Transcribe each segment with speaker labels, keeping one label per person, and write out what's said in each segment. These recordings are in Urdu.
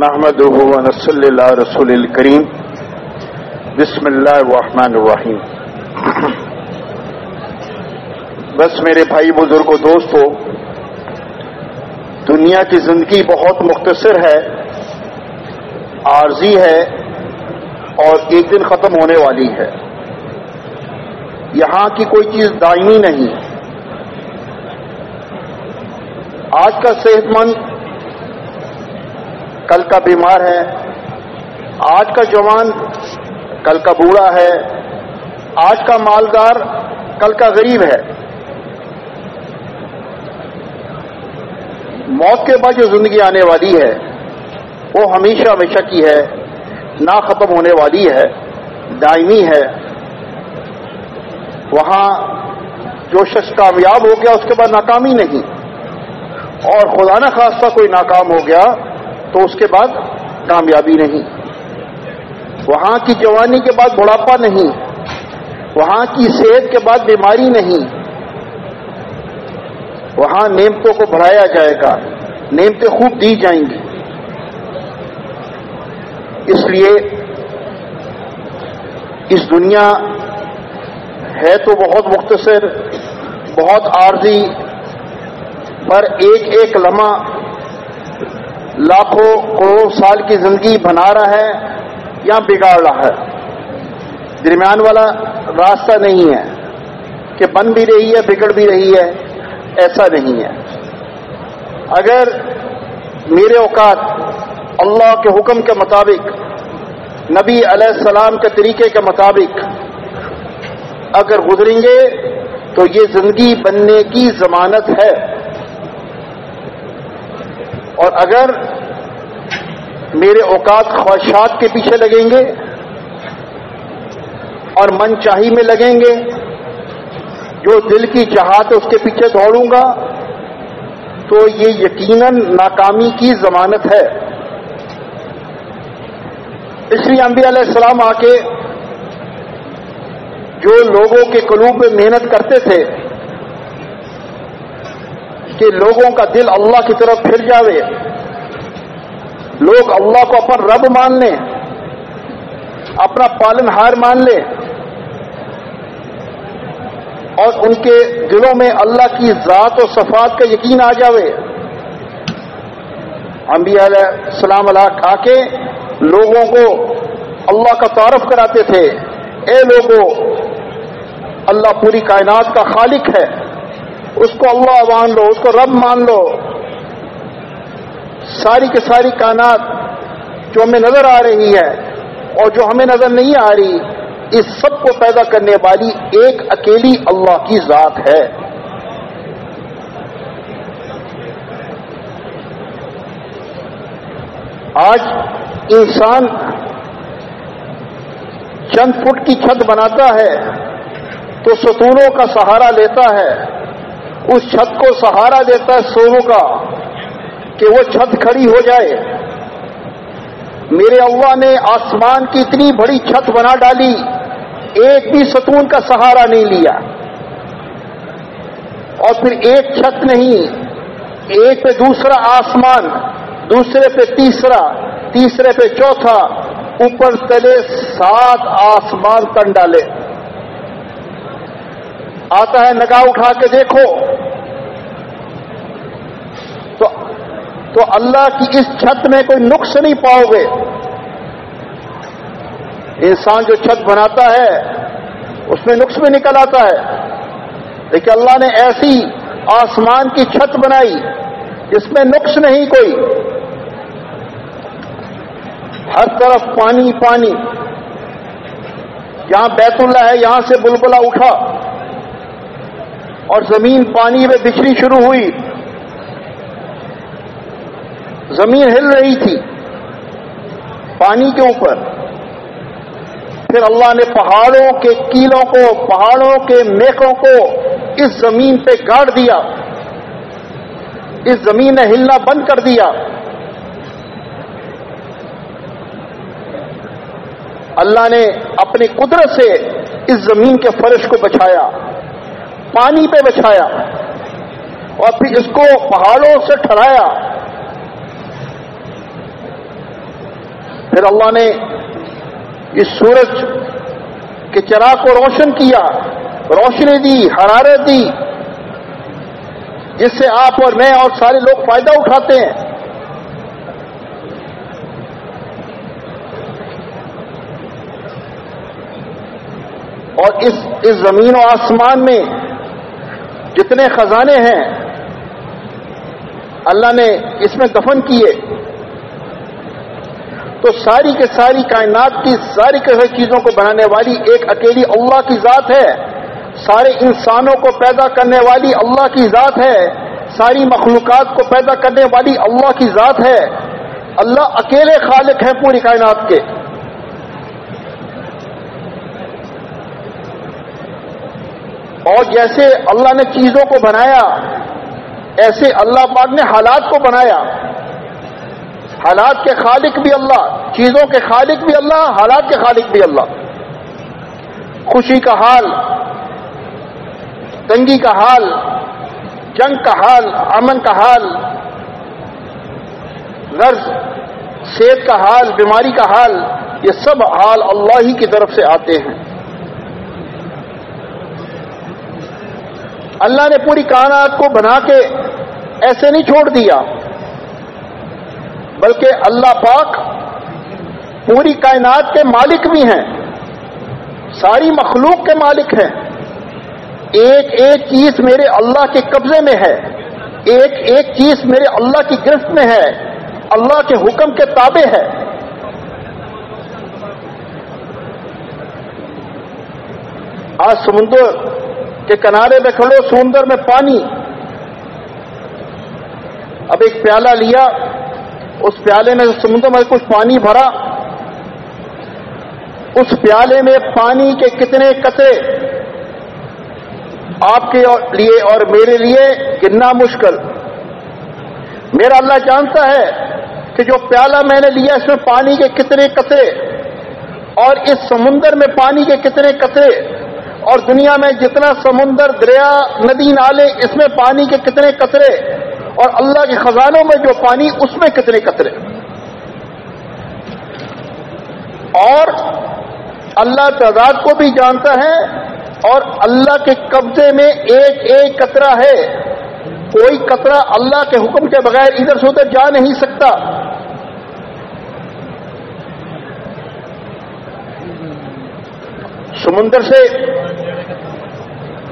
Speaker 1: نحمده ونصلي على رسول الكريم. بسم اللہ الرحمن الرحیم بس میرے بھائی بزرگ و دوستو، دنیا کی زندگی بہت مختصر ہے، عارضی ہے اور ایک دن ختم ہونے والی ہے۔ یہاں کی کوئی چیز دائمی نہیں۔ آج کا صحت مند کل کا بیمار ہے۔ آج کا جوان کل کا بوڑھا ہے۔ آج کا مالدار کل کا غریب ہے۔ موت کے بعد جو زندگی آنے والی ہے، وہ ہمیشہ ہمیشہ کی ہے۔ نہ ختم ہونے والی ہے، دائمی ہے۔ وہاں جو شخص کامیاب ہو گیا، اس کے بعد ناکامی نہیں۔ اور خدا نہ خاصہ کوئی ناکام ہو گیا تو اس کے بعد کامیابی نہیں۔ وہاں کی جوانی کے بعد بڑھاپا نہیں۔ وہاں کی صحت کے بعد بیماری نہیں۔ وہاں نعمتوں کو بڑھایا جائے گا۔ نعمتیں خوب دی جائیں گی۔ اس لیے اس دنیا ہے تو بہت مختصر، بہت عارضی، پر ایک ایک لمحہ لاکھوں کروڑ سال کی زندگی بنا رہا ہے یا بگاڑ رہا ہے؟ درمیان والا راستہ نہیں ہے کہ بن بھی رہی ہے، بگڑ بھی رہی ہے، ایسا نہیں ہے۔ اگر میرے اوقات اللہ کے حکم کے مطابق، نبی علیہ السلام کے طریقے کے مطابق اگر گزریں گے، تو یہ زندگی بننے کی ضمانت ہے۔ اور اگر میرے اوقات خواہشات کے پیچھے لگیں گے اور من چاہی میں لگیں گے، جو دل کی چاہت ہے اس کے پیچھے دوڑوں گا، تو یہ یقیناً ناکامی کی ضمانت ہے۔ اس لیے انبیاء علیہ السلام آ کے جو لوگوں کے قلوب میں محنت کرتے تھے کہ لوگوں کا دل اللہ کی طرف پھر جاوے۔ لوگ اللہ کو اپنا رب مان لیں، اپنا پالن ہار مان لیں۔ اور ان کے دلوں میں اللہ کی ذات و صفات کا یقین آ جاوے۔ انبیاء علیہ السلام علیہ آ کے لوگوں کو اللہ کا تعارف کراتے تھے۔ اے لوگوں اللہ پوری کائنات کا خالق ہے۔ اس کو اللہ مان لو، اس کو رب مان لو۔ ساری کی ساری کائنات جو ہمیں نظر آ رہی ہے اور جو ہمیں نظر نہیں آ رہی، اس سب کو پیدا کرنے والی ایک اکیلی اللہ کی ذات ہے۔ آج انسان چند فٹ کی چھت بناتا ہے تو ستونوں کا سہارا لیتا ہے۔ اس چھت کو سہارا دیتا ہے سونوں کا کہ وہ چھت کھڑی ہو جائے۔ میرے اللہ نے آسمان کی اتنی بڑی چھت بنا ڈالی، ایک بھی ستون کا سہارا نہیں لیا۔ اور پھر ایک چھت نہیں، ایک پہ دوسرا آسمان، دوسرے پہ تیسرا، تیسرے پہ چوتھا، اوپر تلے سات آسمان تن ڈالے۔ آتا ہے نگاہ اٹھا کے دیکھو۔ تو تو اللہ کی اس چھت میں کوئی نقص نہیں پاؤ گے۔ انسان جو چھت بناتا ہے، اس میں نقص بھی نکل آتا ہے۔ لیکن اللہ نے ایسی آسمان کی چھت بنائی، جس میں نقص نہیں کوئی۔ ہر طرف پانی پانی۔ جہاں بیت اللہ ہے، یہاں سے بلبلا اٹھا۔ اور زمین پانی میں بچھڑی شروع ہوئی۔ زمین ہل رہی تھی پانی کے اوپر۔ پھر اللہ نے پہاڑوں کے کیلوں کو، پہاڑوں کے میکوں کو اس زمین پہ گاڑ دیا۔ اس زمین نے ہلنا بند کر دیا۔ اللہ نے اپنی قدرت سے اس زمین کے فرش کو بچایا پانی پہ بچھایا اور پھر اس کو پہاڑوں سے ٹھہرایا۔ پھر اللہ نے اس سورج کے چراغ کو روشن کیا، روشنی دی، حرارت دی، جس سے آپ اور میں اور سارے لوگ فائدہ اٹھاتے ہیں۔ اور اس اس زمین و آسمان میں جتنے خزانے ہیں، اللہ نے اس میں دفن کیے۔ تو ساری کے ساری کائنات کی، ساری کے چیزوں کو بنانے والی ایک اکیلی اللہ کی ذات ہے۔ سارے انسانوں کو پیدا کرنے والی اللہ کی ذات ہے۔ ساری مخلوقات کو پیدا کرنے والی اللہ کی ذات ہے۔ اللہ اکیلے خالق ہیں پوری کائنات کے۔ اور جیسے اللہ نے چیزوں کو بنایا، ایسے اللہ پاک نے حالات کو بنایا۔ حالات کے خالق بھی اللہ، چیزوں کے خالق بھی اللہ، حالات کے خالق بھی اللہ۔ خوشی کا حال، تنگی کا حال، جنگ کا حال، امن کا حال، غرض، صحت کا حال، بیماری کا حال، یہ سب حال اللہ ہی کی طرف سے آتے ہیں۔ اللہ نے پوری کائنات کو بنا کے ایسے نہیں چھوڑ دیا، بلکہ اللہ پاک پوری کائنات کے مالک بھی ہیں، ساری مخلوق کے مالک ہیں۔ ایک ایک چیز میرے اللہ کے قبضے میں ہے، ایک ایک چیز میرے اللہ کی گرفت میں ہے، اللہ کے حکم کے تابع ہے۔ آج سمندر کے کنارے میں کھڑو، سمندر میں پانی۔ اب ایک پیالہ لیا، اس پیالے میں سمندر میں کچھ پانی بھرا۔ اس پیالے میں پانی کے کتنے قطرے۔ آپ کے لیے اور میرے لیے گننا مشکل۔ میرا اللہ جانتا ہے کہ جو پیالہ میں نے لیا، اس میں پانی کے کتنے قطرے۔ اور اس سمندر میں پانی کے کتنے قطرے۔ اور دنیا میں جتنا سمندر، دریا، ندی، نالے، اس میں پانی کے کتنے قطرے اور اللہ کے خزانوں میں جو پانی، اس میں کتنے قطرے۔ اور اللہ تعداد کو بھی جانتا ہے اور اللہ کے قبضے میں ایک ایک قطرہ ہے۔ کوئی قطرہ اللہ کے حکم کے بغیر ادھر سے ادھر جا نہیں سکتا۔ سمندر سے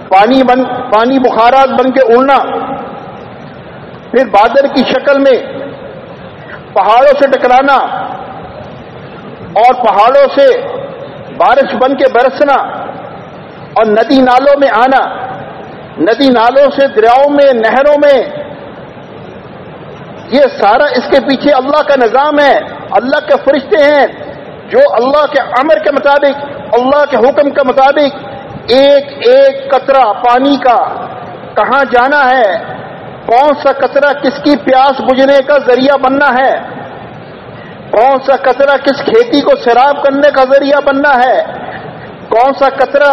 Speaker 1: پانی بن پانی بخارات بن کے اڑنا، پھر بادل کی شکل میں پہاڑوں سے ٹکرانا اور پہاڑوں سے بارش بن کے برسنا اور ندی نالوں میں آنا۔ ندی نالوں سے دریاؤں میں، نہروں میں۔ یہ سارا اس کے پیچھے اللہ کا نظام ہے۔ اللہ کے فرشتے ہیں جو اللہ کے امر کے مطابق اللہ کے حکم کے مطابق ایک ایک قطرہ پانی کا کہاں جانا ہے؟ کون سا قطرہ کس کی پیاس بجھنے کا ذریعہ بننا ہے؟ کون سا قطرہ کس کھیتی کو شراب کرنے کا ذریعہ بننا ہے؟ کون سا قطرہ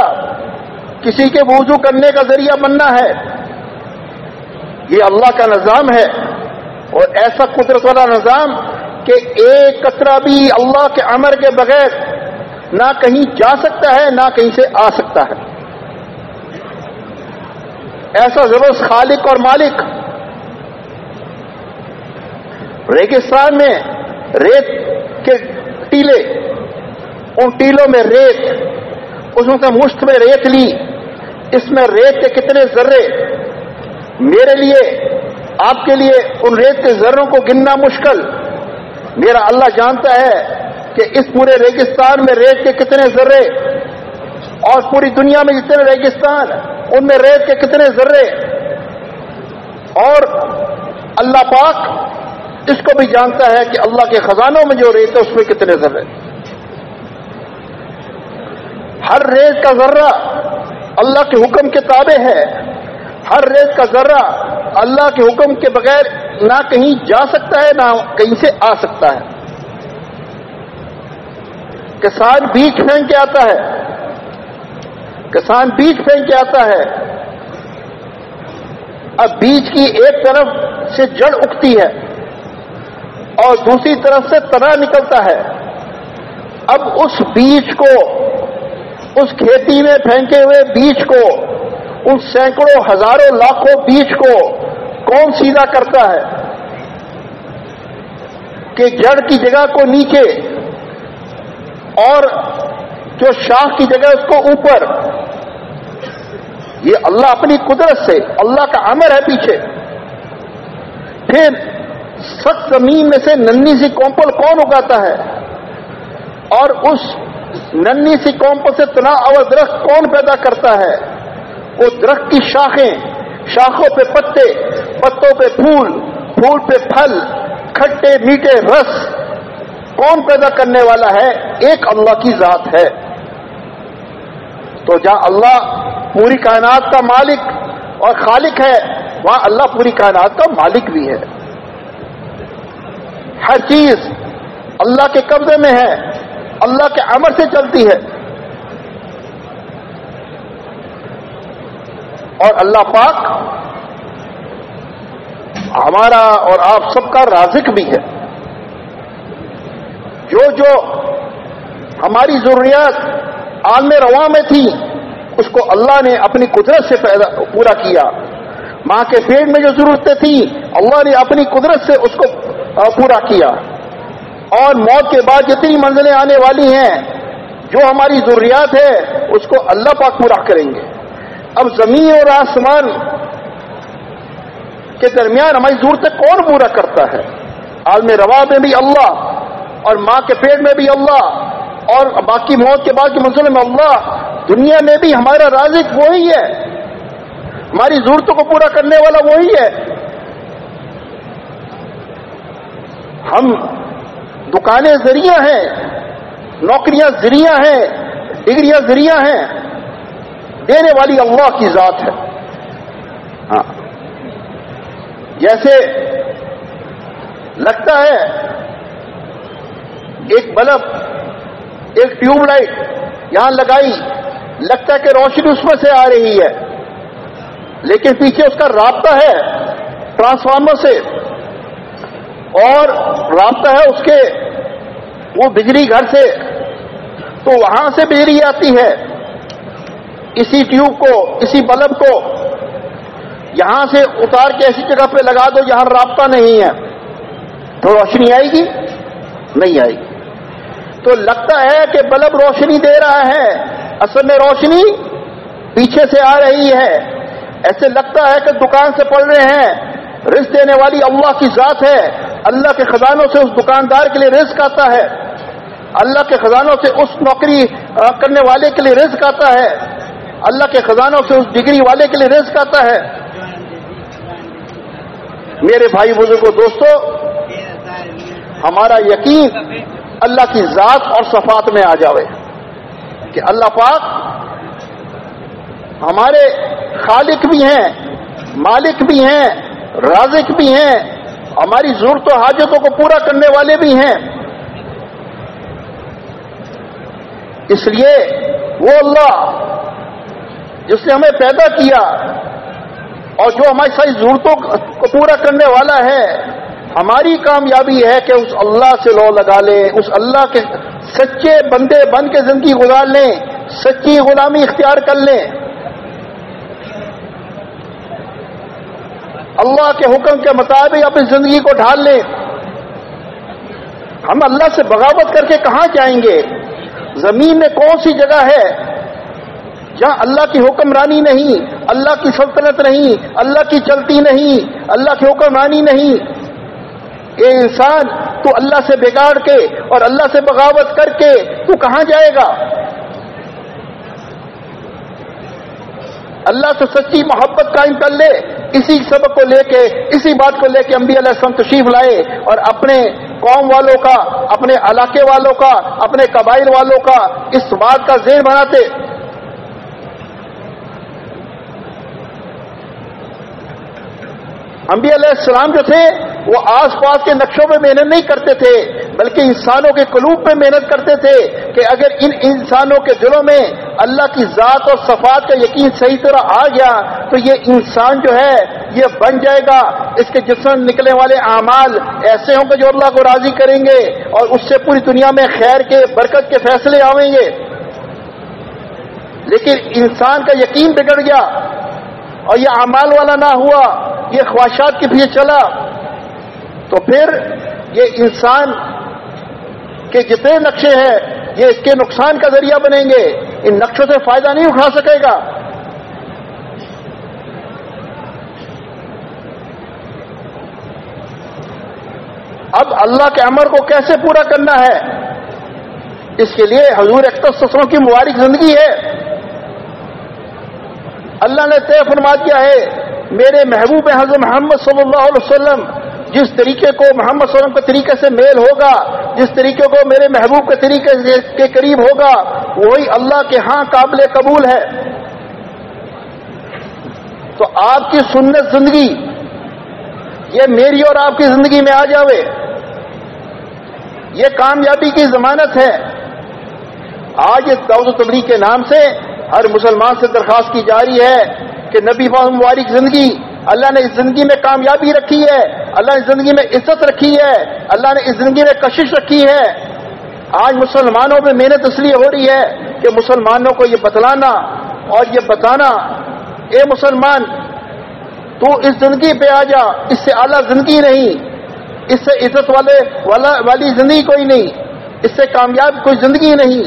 Speaker 1: کسی کے وضو کرنے کا ذریعہ بننا ہے؟ یہ اللہ کا نظام ہے اور ایسا قدرت والا نظام کہ ایک قطرہ بھی اللہ کے امر کے بغیر نہ کہیں جا سکتا ہے، نہ کہیں سے آ سکتا ہے۔ ایسا ضرور خالق اور مالک۔ ریگستان میں ریت کے ٹیلے، ان ٹیلوں میں ریت، اس میں سے مشت میں ریت لی۔ اس میں ریت کے کتنے ذرے؟ میرے لیے، آپ کے لیے ان ریت کے ذروں کو گننا مشکل۔ میرا اللہ جانتا ہے۔ کہ اس پورے ریگستان میں ریت کے کتنے ذرے اور پوری دنیا میں جتنے ریگستان ان میں ریت کے کتنے ذرے؟ اور اللہ پاک اس کو بھی جانتا ہے کہ اللہ کے خزانوں میں جو ریت ہے، اس میں کتنے ذرے؟ ہر ریت کا ذرہ اللہ کے حکم کے تابع ہے۔ ہر ریت کا ذرہ اللہ کے حکم کے بغیر نہ کہیں جا سکتا ہے، نہ کہیں سے آ سکتا ہے۔ کسان بیج پھینک کے آتا ہے۔ کسان بیج پھینک کے آتا ہے۔ اب بیج کی ایک طرف سے جڑ اگتی ہے اور دوسری طرف سے تنا نکلتا ہے۔ اب اس بیج کو، اس کھیتی میں پھینکے ہوئے بیج کو ان سینکڑوں، ہزاروں، لاکھوں بیج کو کون سیدھا کرتا ہے؟ کہ جڑ کی جگہ کو نیچے اور جو شاخ کی جگہ اس کو اوپر۔ یہ اللہ اپنی قدرت سے، اللہ کا امر ہے پیچھے۔ پھر سخت زمین میں سے ننی سی کومپل کون اگاتا ہے؟ اور اس ننی سی کومپل سے تنا اور درخت کون پیدا کرتا ہے؟ وہ درخت کی شاخیں، شاخوں پہ پتے، پتوں پہ پھول پھول پہ پھل، کھٹے میٹھے رس۔ کون پیدا کرنے والا ہے، ایک اللہ کی ذات ہے۔ تو جہاں اللہ پوری کائنات کا مالک اور خالق ہے، وہاں اللہ پوری کائنات کا مالک بھی ہے۔ ہر چیز اللہ کے قبضے میں ہے، اللہ کے امر سے چلتی ہے۔ اور اللہ پاک ہمارا اور آپ سب کا رازق بھی ہے۔ جو جو ہماری ضروریات عالم رواں میں تھی، اس کو اللہ نے اپنی قدرت سے پیدا، پورا کیا۔ ماں کے پیٹ میں جو ضرورتیں تھیں، اللہ نے اپنی قدرت سے اس کو پورا کیا۔ اور موت کے بعد جتنی منزلیں آنے والی ہیں، جو ہماری ضروریات ہے اس کو اللہ پاک پورا کریں گے۔ اب زمین اور آسمان کے درمیان ہماری ضرورتیں کون پورا کرتا ہے؟ عالم روا میں بھی اللہ۔ اور ماں کے پیٹ میں بھی اللہ اور باقی موت کے بعد کے منزل میں اللہ دنیا میں بھی ہمارا رازق وہی ہے۔ ہماری ضرورتوں کو پورا کرنے والا وہی ہے۔ ہم دکانیں ذریعہ ہیں، نوکریاں ذریعہ ہیں، ڈگریاں ذریعہ ہیں۔ دینے والی اللہ کی ذات ہے۔ ہاں۔ جیسے لگتا ہے ایک بلب، ایک ٹیوب لائٹ یہاں لگائی، لگتا ہے کہ روشنی اس میں سے آ رہی ہے۔ لیکن پیچھے اس کا رابطہ ہے ٹرانسفارمر سے۔ اور رابطہ ہے اس کے وہ بجلی گھر سے۔ تو وہاں سے بجلی آتی ہے۔ اسی ٹیوب کو، اسی بلب کو یہاں سے اتار کے ایسی جگہ پہ لگا دو جہاں رابطہ نہیں ہے۔ تو روشنی آئے گی؟ نہیں آئے گی۔ تو لگتا ہے کہ بلب روشنی دے رہا ہے۔ اصل میں روشنی پیچھے سے آ رہی ہے۔ ایسے لگتا ہے کہ دکان سے پڑ رہے ہیں۔ رزق دینے والی اللہ کی ذات ہے۔ اللہ کے خزانوں سے اس دکاندار کے لیے رزق آتا ہے۔ اللہ کے خزانوں سے اس نوکری کرنے والے کے لیے رزق آتا ہے۔ اللہ کے خزانوں سے اس ڈگری والے کے لیے رزق آتا ہے۔ میرے بھائی بزرگوں دوستو، ہمارا یقین اللہ کی ذات اور صفات میں آ جاوے، کہ اللہ پاک ہمارے خالق بھی ہیں، مالک بھی ہیں، رازق بھی ہیں، ہماری ضرورت و حاجتوں کو پورا کرنے والے بھی ہیں۔ اس لیے وہ اللہ جس نے ہمیں پیدا کیا اور جو ہماری ساری ضرورتوں کو پورا کرنے والا ہے ہماری کامیابی ہے کہ اس اللہ سے لو لگا لیں، اس اللہ کے سچے بندے بن کے زندگی گزار لیں، سچی غلامی اختیار کر لیں۔ اللہ کے حکم کے مطابق اپنی زندگی کو ڈھال لیں۔ ہم اللہ سے بغاوت کر کے کہاں جائیں گے؟ زمین میں کون سی جگہ ہے جہاں اللہ کی حکمرانی نہیں، اللہ کی سلطنت نہیں، اللہ کی چلتی نہیں، اللہ کی حکمرانی نہیں؟ یہ انسان، تو اللہ سے بگاڑ کے اور اللہ سے بغاوت کر کے تو کہاں جائے گا؟ اللہ سے سچی محبت قائم کر لے، اسی سبق کو لے کے، اسی بات کو لے کے انبیاء علیہ السلام تشریف لائے اور اپنے قوم والوں کا، اپنے علاقے والوں کا، اپنے قبائل والوں کا اس بات کا ذہن بناتے۔ انبیاء علیہ السلام جو تھے وہ آس پاس کے نقشوں میں محنت نہیں کرتے تھے، بلکہ انسانوں کے قلوب پہ محنت کرتے تھے کہ اگر ان انسانوں کے دلوں میں اللہ کی ذات اور صفات کا یقین صحیح طرح آ گیا، تو یہ انسان جو ہے، یہ بن جائے گا۔ اس کے جسم نکلنے والے اعمال ایسے ہوں گے جو اللہ کو راضی کریں گے اور اس سے پوری دنیا میں خیر کے، برکت کے فیصلے آئیں گے۔ لیکن انسان کا یقین بگڑ گیا اور یہ اعمال والا نہ ہوا، یہ خواہشات کے پیچھے چلا۔ تو پھر یہ انسان کے جتنے نقشے ہیں، یہ اس کے نقصان کا ذریعہ بنیں گے۔ ان نقشوں سے فائدہ نہیں اٹھا سکے گا۔ اب اللہ کے امر کو کیسے پورا کرنا ہے؟ اس کے لیے حضور اختر کی مبارک زندگی ہے۔ اللہ نے طے فرما دیا ہے، میرے محبوب حضرت محمد صلی اللہ علیہ وسلم جس طریقے کو محمد صلی اللہ علیہ وسلم کے طریقے سے میل ہوگا، جس طریقے کو میرے محبوب کے طریقے کے قریب ہوگا، وہی اللہ کے ہاں قابل قبول ہے۔ تو آپ کی سنت زندگی، یہ میری اور آپ کی زندگی میں آ جاوے۔ یہ کامیابی کی ضمانت ہے۔ آج اس دعوت و تبلیغ کے نام سے ہر مسلمان سے درخواست کی جا رہی ہے کہ نبی مبارک زندگی اللہ نے اس زندگی میں کامیابی رکھی ہے، اللہ نے زندگی میں عزت رکھی ہے، اللہ نے اس زندگی میں کشش رکھی ہے۔ آج مسلمانوں میں محنت اس لیے ہو رہی ہے کہ مسلمانوں کو یہ بتلانا اور یہ بتانا، اے مسلمان، تو اس زندگی پہ آ جا، اس سے اعلیٰ زندگی نہیں، اس سے عزت والے والی زندگی کوئی نہیں، اس سے کامیاب کوئی زندگی نہیں۔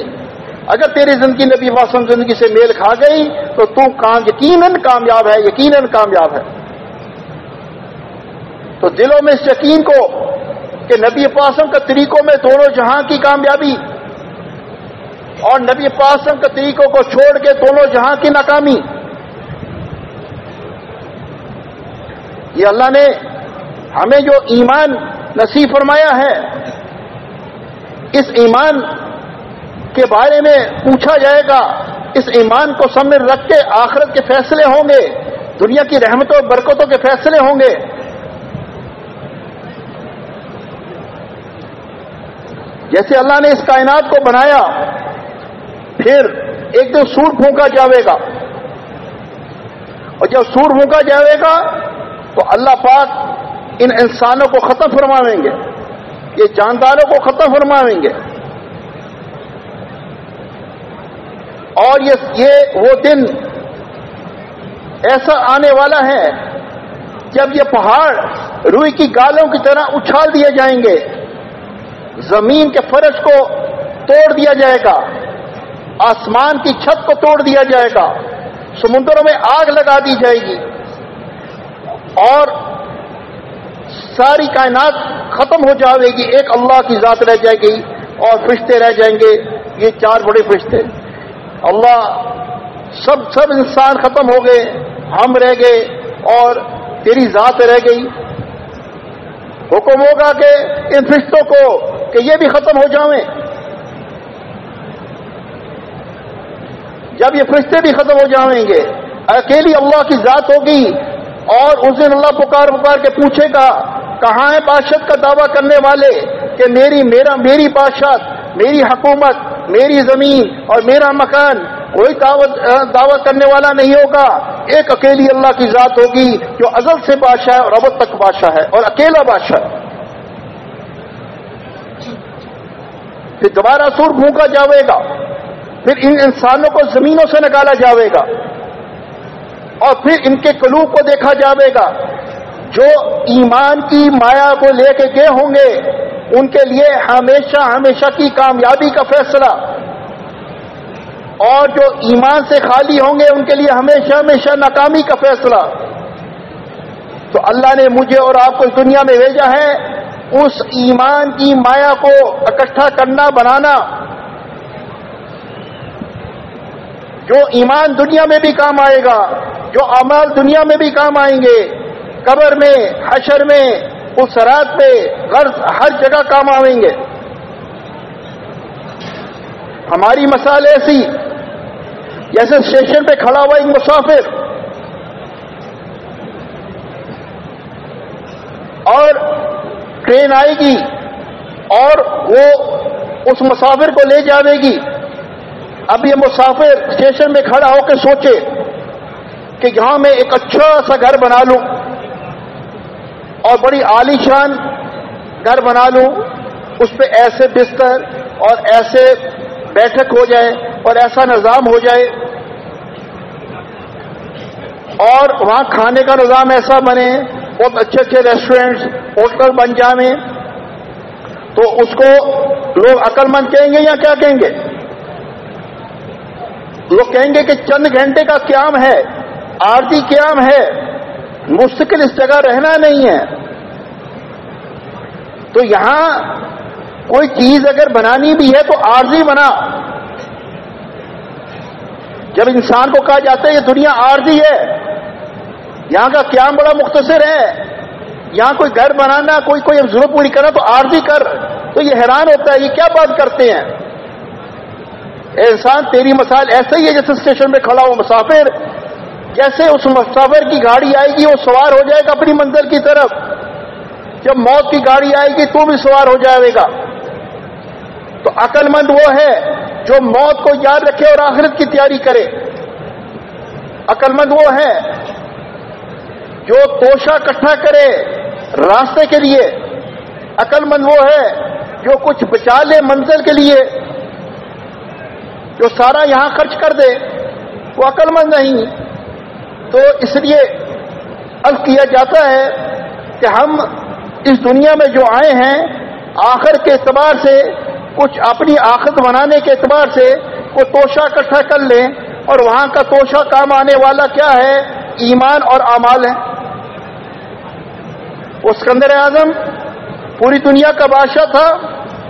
Speaker 1: اگر تیری زندگی نبی واسم زندگی سے میل کھا گئی، تو تو یقیناً کامیاب ہے، یقیناً کامیاب ہے۔ تو دلوں میں اس یقین کو کہ نبی پاسم کا طریقوں میں دونوں جہاں کی کامیابی اور نبی پاسم کے طریقوں کو چھوڑ کے دونوں جہاں کی ناکامی۔ یہ اللہ نے ہمیں جو ایمان نصیب فرمایا ہے، اس ایمان کے بارے میں پوچھا جائے گا۔ اس ایمان کو سمر رکھ کے آخرت کے فیصلے ہوں گے، دنیا کی رحمتوں برکتوں کے فیصلے ہوں گے۔ جیسے اللہ نے اس کائنات کو بنایا، پھر ایک دن سور پھونکا جاوے گا۔ اور جب سور پھونکا جاوے گا، تو اللہ پاک ان انسانوں کو ختم فرماویں گے۔ یہ جانداروں کو ختم فرماویں گے۔ اور یہ وہ دن ایسا آنے والا ہے، جب یہ پہاڑ روئی کی گالوں کی طرح اچھال دیے جائیں گے۔ زمین کے فرش کو توڑ دیا جائے گا۔ آسمان کی چھت کو توڑ دیا جائے گا۔ سمندروں میں آگ لگا دی جائے گی۔ اور ساری کائنات ختم ہو جائے گی۔ ایک اللہ کی ذات رہ جائے گی اور فرشتے رہ جائیں گے۔ یہ چار بڑے فرشتے۔ اللہ سب سب انسان ختم ہو گئے۔ ہم رہ گئے اور تیری ذات رہ گئی۔ حکم ہوگا کہ ان فرشتوں کو کہ یہ بھی ختم ہو جاویں۔ جب یہ فرشتے بھی ختم ہو جائیں گے، اکیلی اللہ کی ذات ہوگی اور اس دن اللہ پکار پکار کے پوچھے گا، کہاں ہے بادشاہ کا دعویٰ کرنے والے؟ کہ میری، میرا، میری بادشاہ، میری حکومت، میری زمین اور میرا مکان، کوئی دعوت کرنے والا نہیں ہوگا۔ ایک اکیلی اللہ کی ذات ہوگی جو ازل سے بادشاہ ہے اور ابد تک بادشاہ ہے اور اکیلا بادشاہ۔ ہے پھر دوبارہ سور بھونکا جاوے گا۔ پھر ان انسانوں کو زمینوں سے نکالا جاوے گا۔ اور پھر ان کے قلوب کو دیکھا جاوے گا۔ جو ایمان کی مایا کو لے کے گئے ہوں گے، ان کے لیے ہمیشہ ہمیشہ کی کامیابی کا فیصلہ۔ اور جو ایمان سے خالی ہوں گے، ان کے لیے ہمیشہ ہمیشہ ناکامی کا فیصلہ۔ تو اللہ نے مجھے اور آپ کو اس دنیا میں بھیجا ہے۔ اس ایمان کی مایا کو اکٹھا کرنا، بنانا۔ جو ایمان دنیا میں بھی کام آئے گا، جو امال دنیا میں بھی کام آئیں گے، قبر میں، حشر میں، اس رات پہ غرض ہر جگہ کام آئیں گے۔ ہماری مثال ایسی، جیسے اسٹیشن پہ کھڑا ہوا ایک مسافر۔ اور ٹرین آئے گی اور وہ اس مسافر کو لے جاوے گی۔ اب یہ مسافر اسٹیشن میں کھڑا ہو کے سوچے کہ یہاں میں ایک اچھا سا گھر بنا لوں اور بڑی عالیشان گھر بنا لوں، اس پہ ایسے بستر اور ایسے بیٹھک ہو جائے اور ایسا نظام ہو جائے۔ اور وہاں کھانے کا نظام ایسا بنے بہت اچھے اچھے ریسٹورینٹس ہوٹل بن جائیں تو اس کو لوگ عقل مند کہیں گے یا کیا کہیں گے؟ لوگ کہیں گے کہ چند گھنٹے کا قیام ہے، آرتی قیام ہے، مستقل اس جگہ رہنا نہیں ہے۔ تو یہاں کوئی چیز اگر بنانی بھی ہے تو عارضی بنا۔ جب انسان کو کہا جاتا ہے یہ دنیا عارضی ہے یہاں کا قیام بڑا مختصر ہے۔ یہاں کوئی گھر بنانا، کوئی کوئی ضرورت پوری کرنا تو عارضی کر۔ تو یہ حیران ہوتا ہے، یہ کیا بات کرتے ہیں؟ انسان، تیری مسائل ایسا ہی ہے جیسے اسٹیشن میں کھڑا ہو مسافر۔ کیسے اس مسافر کی گاڑی آئے گی، وہ سوار ہو جائے گا اپنی منزل کی طرف۔ جب موت کی گاڑی آئے گی، تو بھی سوار ہو جائے گا۔ تو عقل مند وہ ہے جو موت کو یاد رکھے اور آخرت کی تیاری کرے۔ عقل مند وہ ہے جو توشا کٹھا کرے راستے کے لیے، عقل مند وہ ہے جو کچھ بچا لے منزل کے لیے، جو سارا یہاں خرچ کر دے، وہ عقل مند نہیں۔ تو اس لیے اب کیا جاتا ہے کہ ہم اس دنیا میں جو آئے ہیں، آخر کے اعتبار سے، کچھ اپنی آخت بنانے کے اعتبار سے، وہ توشا اکٹھا کر لیں۔ اور وہاں کا توشا کام آنے والا کیا ہے؟ ایمان اور امال ہے وہ سکندر اعظم، پوری دنیا کا بادشاہ تھا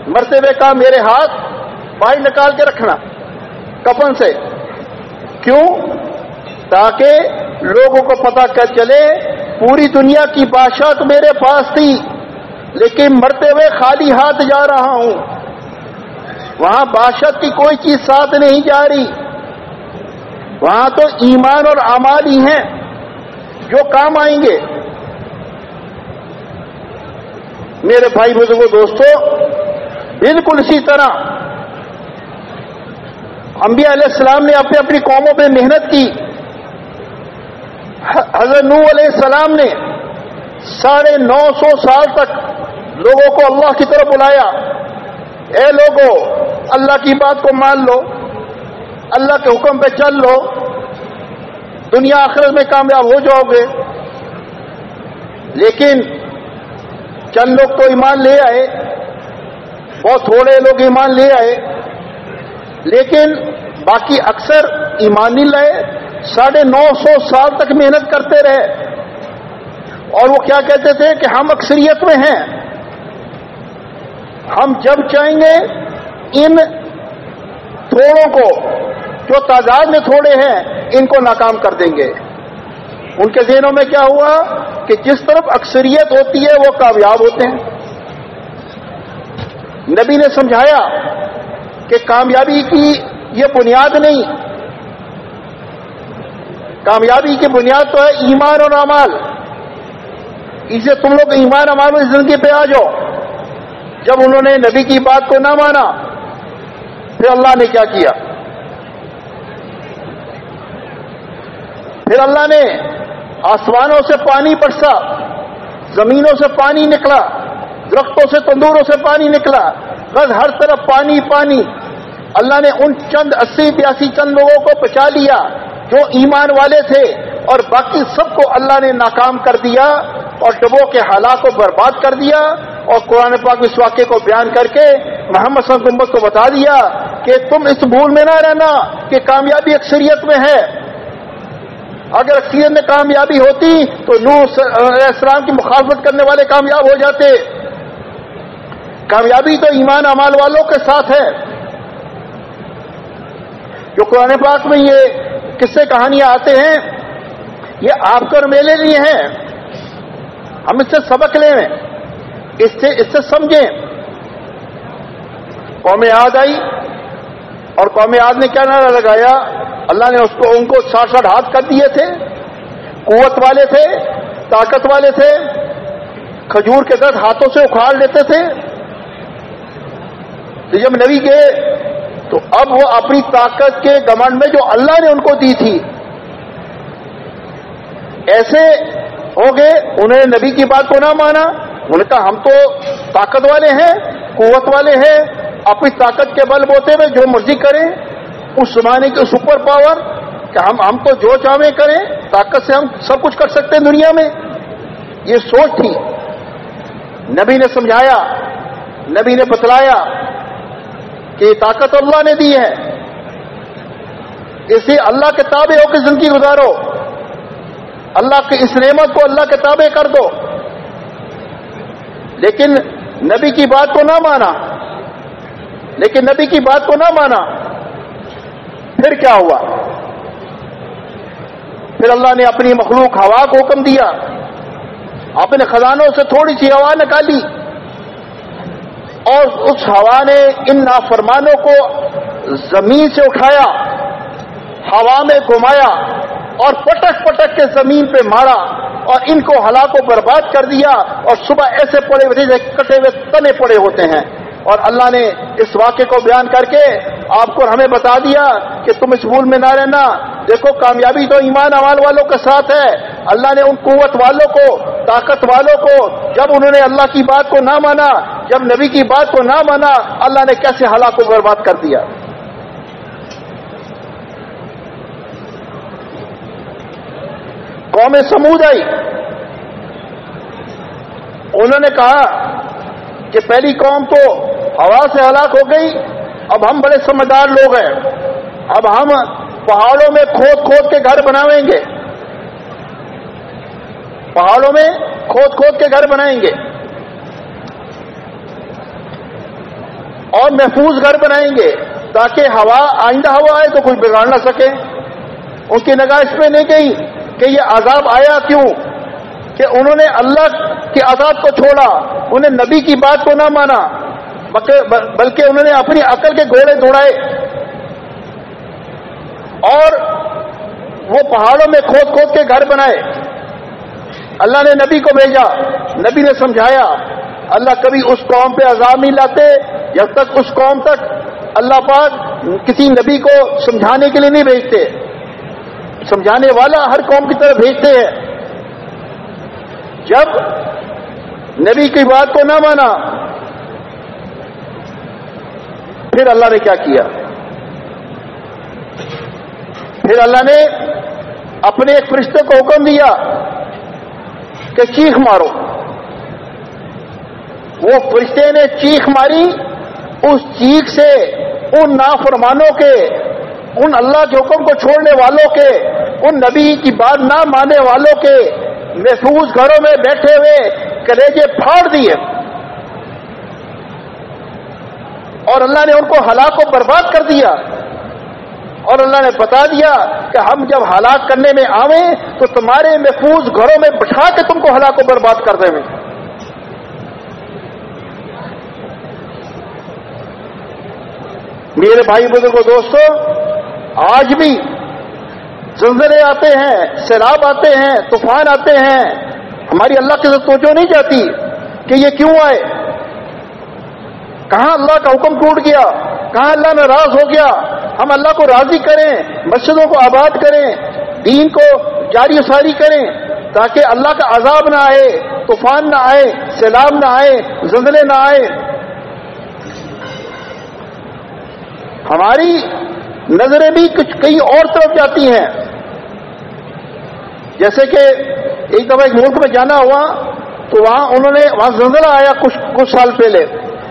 Speaker 1: مرتے ہوئے کہا میرے ہاتھ باہر نکال کے رکھنا، کفن سے۔ کیوں؟ تاکہ لوگوں کو پتا کر چلے، پوری دنیا کی بادشاہ تو میرے پاس تھی، لیکن مرتے ہوئے خالی ہاتھ جا رہا ہوں۔ وہاں بادشاہ کی کوئی چیز ساتھ نہیں جا رہی۔ وہاں تو ایمان اور امال ہی ہیں جو کام آئیں گے۔ میرے بھائی بزرگوں، دوستوں، بالکل اسی طرح انبیاء علیہ السلام نے اپنے اپنی قوموں پہ محنت کی۔ حضرت نو علیہ السلام نے ساڑھے نو سو سال تک لوگوں کو اللہ کی طرف بلایا۔ اے لوگوں اللہ کی بات کو مان لو، اللہ کے حکم پہ چل لو، دنیا آخرت میں کامیاب ہو جاؤ گے۔ لیکن چند لوگ تو ایمان لے آئے، بہت تھوڑے لوگ ایمان لے آئے، لیکن باقی اکثر ایمان نہیں لائے۔ ساڑھے نو سو سال تک محنت کرتے رہے۔ اور وہ کیا کہتے تھے کہ ہم اکثریت میں ہیں۔ ہم جب چاہیں گے ان تھوڑوں کو جو تعداد میں تھوڑے ہیں، ان کو ناکام کر دیں گے۔ ان کے ذہنوں میں کیا ہوا؟ کہ جس طرف اکثریت ہوتی ہے وہ کامیاب ہوتے ہیں۔ نبی نے سمجھایا کہ کامیابی کی یہ بنیاد نہیں۔ کامیابی کی بنیاد تو ہے ایمان اور امال اسے تم لوگ ایمان امال میں زندگی پہ آ جاؤ۔ جب انہوں نے نبی کی بات کو نہ مانا، پھر اللہ نے کیا کیا؟ پھر اللہ نے آسمانوں سے پانی برسا، زمینوں سے پانی نکلا، درختوں سے تندوروں سے پانی نکلا، بس ہر طرف پانی پانی۔ اللہ نے ان چند اسی بیاسی چند لوگوں کو بچا لیا جو ایمان والے تھے اور باقی سب کو اللہ نے ناکام کر دیا اور ڈبوں کے حالات کو برباد کر دیا اور قرآن پاک اس واقعے کو بیان کر کے محمد صلی اللہ علیہ وسلم کو بتا دیا کہ تم اس بھول میں نہ رہنا کہ کامیابی اکثریت میں ہے۔ اگر اکثریت میں کامیابی ہوتی تو نو علیہ السلام کی مخالفت کرنے والے کامیاب ہو جاتے۔ کامیابی تو ایمان امال والوں کے ساتھ ہے۔ جو قرآن پاک میں یہ قصے کہانیاں آتے ہیں، یہ آپ کر میلے لیے ہیں۔ ہم اس سے سبق لیں۔ اس سے اس سے سمجھیں۔ قوم یاد آئی۔ اور قوم یاد نے کیا نعرہ لگایا؟ اللہ نے اس کو ان کو ساٹھ ساٹھ ہاتھ کر دیے تھے، قوت والے تھے، طاقت والے تھے، کھجور کے درد ہاتھوں سے اکھاڑ لیتے تھے۔ تو جب نبی گئے، تو اب وہ اپنی طاقت کے گمنڈ میں جو اللہ نے ان کو دی تھی، ایسے ہو گئے، انہوں نے نبی کی بات کو نہ مانا۔ انہوں نے کہا، ہم تو طاقت والے ہیں، قوت والے ہیں اپنی طاقت کے بل بوتے ہوئے جو مرضی کریں، اس زمانے کے سپر پاور کہ ہم ہم تو جو چاہیں کریں، طاقت سے ہم سب کچھ کر سکتے ہیں دنیا میں۔ یہ سوچ تھی۔ نبی نے سمجھایا، نبی نے بتلایا کہ یہ طاقت اللہ نے دی ہے۔ اسے اللہ کے تابع ہو کے زندگی گزارو۔ اللہ کی اس نعمت کو اللہ کے تابع کر دو۔ لیکن نبی کی بات کو نہ مانا۔ لیکن نبی کی بات کو نہ مانا۔ پھر کیا ہوا؟ پھر اللہ نے اپنی مخلوق ہوا کو حکم دیا۔ اپنے خزانوں سے تھوڑی سی ہوا نکالی۔ اور اس ہوا نے ان نافرمانوں کو زمین سے اٹھایا، ہوا میں گھمایا اور پٹک پٹک کے زمین پہ مارا اور ان کو ہلاک و برباد کر دیا۔ اور صبح ایسے پڑے ہوئے کٹے ہوئے تنے پڑے ہوتے ہیں۔ اور اللہ نے اس واقعے کو بیان کر کے آپ کو ہمیں بتا دیا کہ تم اس بھول میں نہ رہنا۔ دیکھو، کامیابی تو ایمان امال والوں کے ساتھ ہے۔ اللہ نے ان قوت والوں کو، طاقت والوں کو، جب انہوں نے اللہ کی بات کو نہ مانا، جب نبی کی بات کو نہ مانا، اللہ نے کیسے ہلاک و برباد کر دیا؟ قوم سمود آئی۔ انہوں نے کہا کہ پہلی قوم تو ہوا سے ہلاک ہو گئی۔ اب ہم بڑے سمجھدار لوگ ہیں۔ اب ہم پہاڑوں میں کھود کھود کے گھر بناویں گے۔ پہاڑوں میں کھود کھود کے گھر بنائیں گے۔ اور محفوظ گھر بنائیں گے۔ تاکہ ہوا آئندہ ہوا آئے تو کوئی بگاڑ نہ سکے۔ ان کی نگاہ اس میں نہیں گئی کہ یہ عذاب آیا کیوں؟ کہ انہوں نے اللہ کے عذاب کو چھوڑا، انہیں نبی کی بات کو نہ مانا۔ بلکہ انہوں نے اپنی عقل کے گھوڑے دوڑائے۔ اور وہ پہاڑوں میں کھود کھود کے گھر بنائے۔ اللہ نے نبی کو بھیجا۔ نبی نے سمجھایا، اللہ کبھی اس قوم پہ عذاب نہیں لاتے، جب تک اس قوم تک اللہ پاک کسی نبی کو سمجھانے کے لیے نہیں بھیجتے۔ سمجھانے والا ہر قوم کی طرف بھیجتے ہیں۔ جب نبی کی بات کو نہ مانا پھر اللہ نے کیا کیا؟ پھر اللہ نے اپنے ایک فرشتے کو حکم دیا کہ چیخ مارو۔ وہ فرشتے نے چیخ ماری، اس چیخ سے ان نافرمانوں کے، ان اللہ کے حکم کو چھوڑنے والوں کے، ان نبی کی بات نہ ماننے والوں کے محفوظ گھروں میں بیٹھے ہوئے کلیجے پھاڑ دیے۔ اور اللہ نے ان کو ہلاک و برباد کر دیا اور اللہ نے بتا دیا کہ ہم جب ہلاک کرنے میں آویں تو تمہارے محفوظ گھروں میں بٹھا کے تم کو ہلاک و برباد کر دیں میرے بھائی بزرگوں دوستوں آج بھی زلزلے آتے ہیں، سیلاب آتے ہیں، طوفان آتے ہیں۔ ہماری اللہ کے ساتھ توجہ نہیں جاتی کہ یہ کیوں آئے؟ کہاں اللہ کا حکم ٹوٹ گیا؟ کہاں اللہ ناراض ہو گیا؟ ہم اللہ کو راضی کریں، مسجدوں کو آباد کریں، دین کو جاری ساری کریں، تاکہ اللہ کا عذاب نہ آئے، طوفان نہ آئے، سیلاب نہ آئے، زلزلے نہ آئے۔ ہماری نظریں بھی کچھ کئی اور طرف جاتی ہیں۔ جیسے کہ ایک دفعہ ایک ملک میں جانا ہوا، تو وہاں انہوں نے، وہاں زلزلہ آیا کچھ کچھ سال پہلے۔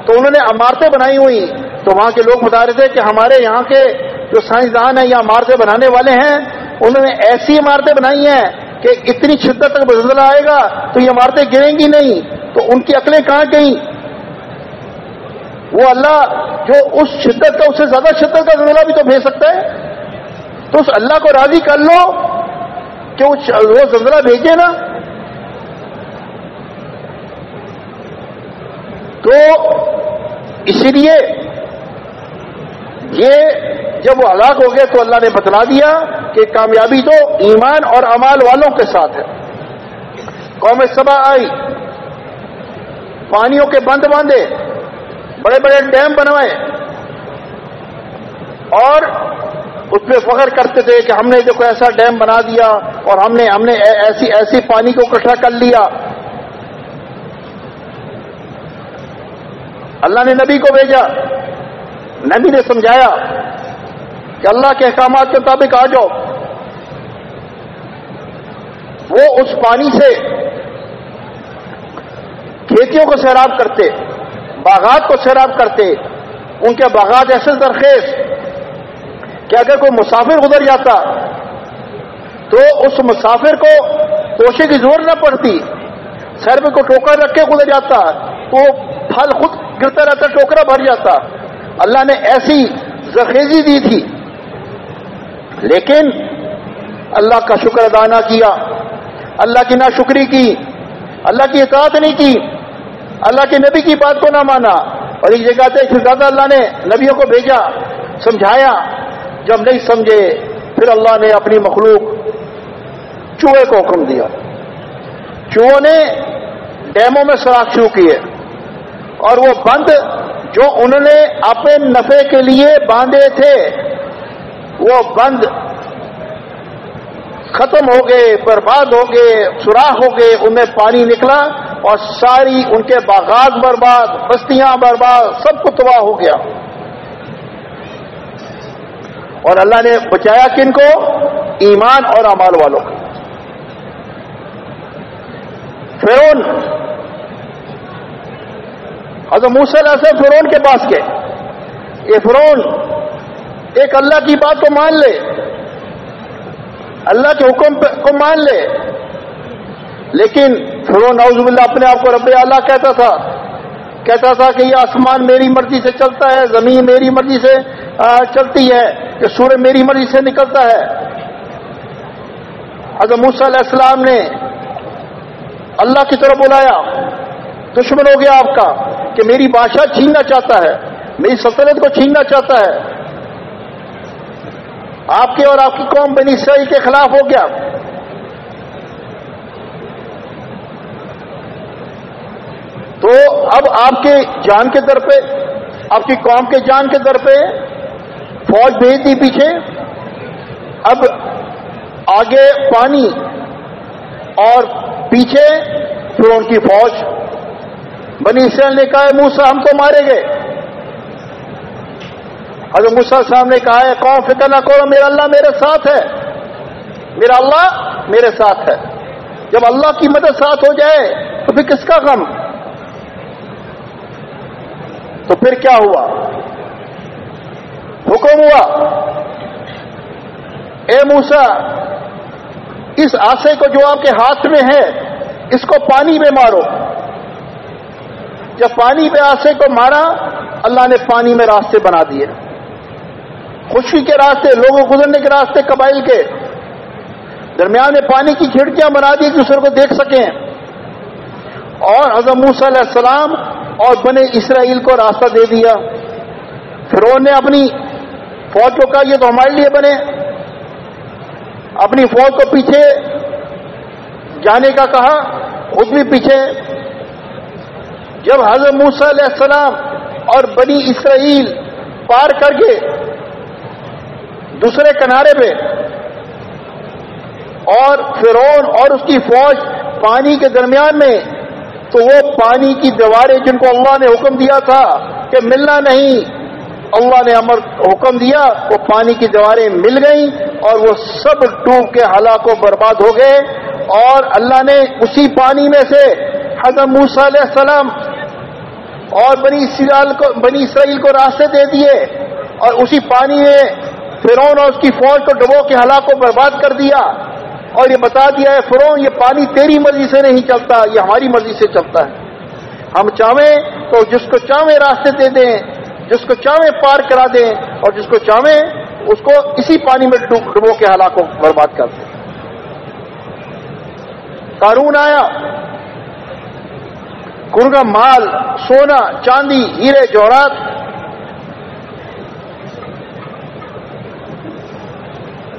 Speaker 1: تو انہوں نے عمارتیں بنائی ہوئی تو وہاں کے لوگ بتا رہے تھے کہ ہمارے یہاں کے جو سائنسدان ہیں یا عمارتیں بنانے والے ہیں، انہوں نے ایسی عمارتیں بنائی ہیں کہ اتنی شدت تک زلزلہ آئے گا تو یہ عمارتیں گریں گی نہیں۔ تو ان کی عقلیں کہاں گئیں؟ وہ اللہ جو اس شدت کا، اس سے زیادہ شدت کا زلزلہ بھی تو بھیج سکتا ہے۔ تو اس اللہ کو راضی کر لو کہ وہ زلزلہ بھیجے نا۔ تو اسی لیے یہ جب وہ ہلاک ہو گئے تو اللہ نے بتلا دیا کہ کامیابی تو ایمان اور امال والوں کے ساتھ ہے۔ قوم سبا آئی۔ پانیوں کے بند باندھے۔ بڑے بڑے ڈیم بنوائے۔ اور اس پہ فخر کرتے تھے کہ ہم نے دیکھو ایسا ڈیم بنا دیا اور ہم نے ہم نے ایسی ایسی پانی کو اکٹھا کر لیا۔ اللہ نے نبی کو بھیجا۔ نبی نے سمجھایا کہ اللہ کے احکامات کے مطابق آ جاؤ۔ وہ اس پانی سے کھیتیوں کو سیراب کرتے، باغات کو سیراب کرتے، ان کے باغات ایسے درخیز کہ اگر کوئی مسافر گزر جاتا تو اس مسافر کو پوشے کی ضرورت نہ پڑتی، سر میں کو ٹوکر رکھ کے گزر جاتا تو پھل خود گرتا رہتا، ٹوکرا بھر جاتا۔ اللہ نے ایسی زخیزی دی تھی۔ لیکن اللہ کا شکر ادا نہ کیا۔ اللہ کی ناشکری کی۔ اللہ کی اطاعت نہیں کی۔ اللہ کے نبی کی بات کو نہ مانا۔ اور ایک جگہ سے زیادہ اللہ نے نبیوں کو بھیجا، سمجھایا۔ جب نہیں سمجھے، پھر اللہ نے اپنی مخلوق چوہے کو حکم دیا۔ چوہوں نے ڈیموں میں سراخ شروع کیے۔ اور وہ بند جو انہوں نے اپنے نفے کے لیے باندھے تھے، وہ بند ختم ہو گئے، برباد ہو گئے، سوراخ ہو گئے، ان میں پانی نکلا اور ساری ان کے باغات برباد، بستیاں برباد، سب کو تباہ ہو گیا۔ اور اللہ نے بچایا کن کو؟ ایمان اور امال والوں کو۔ فرون حضرت موسل ایسے فرون کے پاس گئے۔ یہ فرون ایک اللہ کی بات کو مان لے۔ اللہ کے حکم کو مان لے۔ لیکن فرون نوز باللہ اپنے آپ کو رب اللہ کہتا تھا۔ کہتا تھا کہ یہ آسمان میری مرضی سے چلتا ہے، زمین میری مرضی سے چلتی ہے۔ کہ سورج میری مرضی سے نکلتا ہے۔ حضرت موسیٰ علیہ السلام نے اللہ کی طرف بلایا۔ دشمن ہو گیا آپ کا کہ میری بادشاہ چھیننا چاہتا ہے، میری سلطنت کو چھیننا چاہتا ہے۔ آپ کے اور آپ کی قوم بنی اسرائیل کے خلاف ہو گیا۔ تو اب آپ کے جان کے در پہ، آپ کی قوم کے جان کے در پہ فوج بھیج دی پیچھے۔ اب آگے پانی اور پیچھے پھر ان کی فوج۔ بنی اسرائیل نے کہا موسا ہم تو مارے گئے. حضرت موسا صاحب نے کہا ہے قوم، فکر نہ کرو، میرا اللہ میرے ساتھ ہے۔ میرا اللہ میرے ساتھ ہے۔ جب اللہ کی مدد ساتھ ہو جائے، تو پھر کس کا غم؟ تو پھر کیا ہوا؟ حکم ہوا، اے موسا اس آسے کو جو آپ کے ہاتھ میں ہے، اس کو پانی میں مارو۔ جب پانی میں آسے کو مارا، اللہ نے پانی میں راستے بنا دیے۔ خوشی کے راستے، لوگوں گزرنے کے راستے قبائل کے۔ درمیان میں پانی کی کھڑکیاں بنا دی دوسرے کو دیکھ سکیں۔ اور حضرت موسیٰ علیہ السلام اور بنے اسرائیل کو راستہ دے دیا۔ فرون نے اپنی فوج کو کہا، یہ تو ہمارے لیے بنے۔ اپنی فوج کو پیچھے جانے کا کہا، خود بھی پیچھے جب حضرت موسیٰ علیہ السلام اور بنی اسرائیل پار کر کے دوسرے کنارے پہ اور فرون اور اس کی فوج پانی کے درمیان میں، تو وہ پانی کی دیواریں جن کو اللہ نے حکم دیا تھا کہ ملنا نہیں، اللہ نے امر حکم دیا، وہ پانی کی دیواریں مل گئیں اور وہ سب ڈوب کے ہلاک و برباد ہو گئے اور اللہ نے اسی پانی میں سے حضرت موسیٰ علیہ السلام اور بنی اسرائیل کو بنی اسرائیل کو راستے دے دیے اور اسی پانی میں فرون اور اس کی فوج کو ڈبو کے ہلاک و برباد کر دیا اور یہ بتا دیا ہے فرون یہ پانی تیری مرضی سے نہیں چلتا، یہ ہماری مرضی سے چلتا ہے۔ ہم چاہیں تو جس کو چاہیں راستے دے دیں، جس کو چاہیں پار کرا دیں اور جس کو چاہیں اس کو اسی پانی میں ڈبو کے ہلاکوں برباد کر دیں۔ قارون آیا۔ کن کا مال، سونا، چاندی، ہیرے، جوہرات۔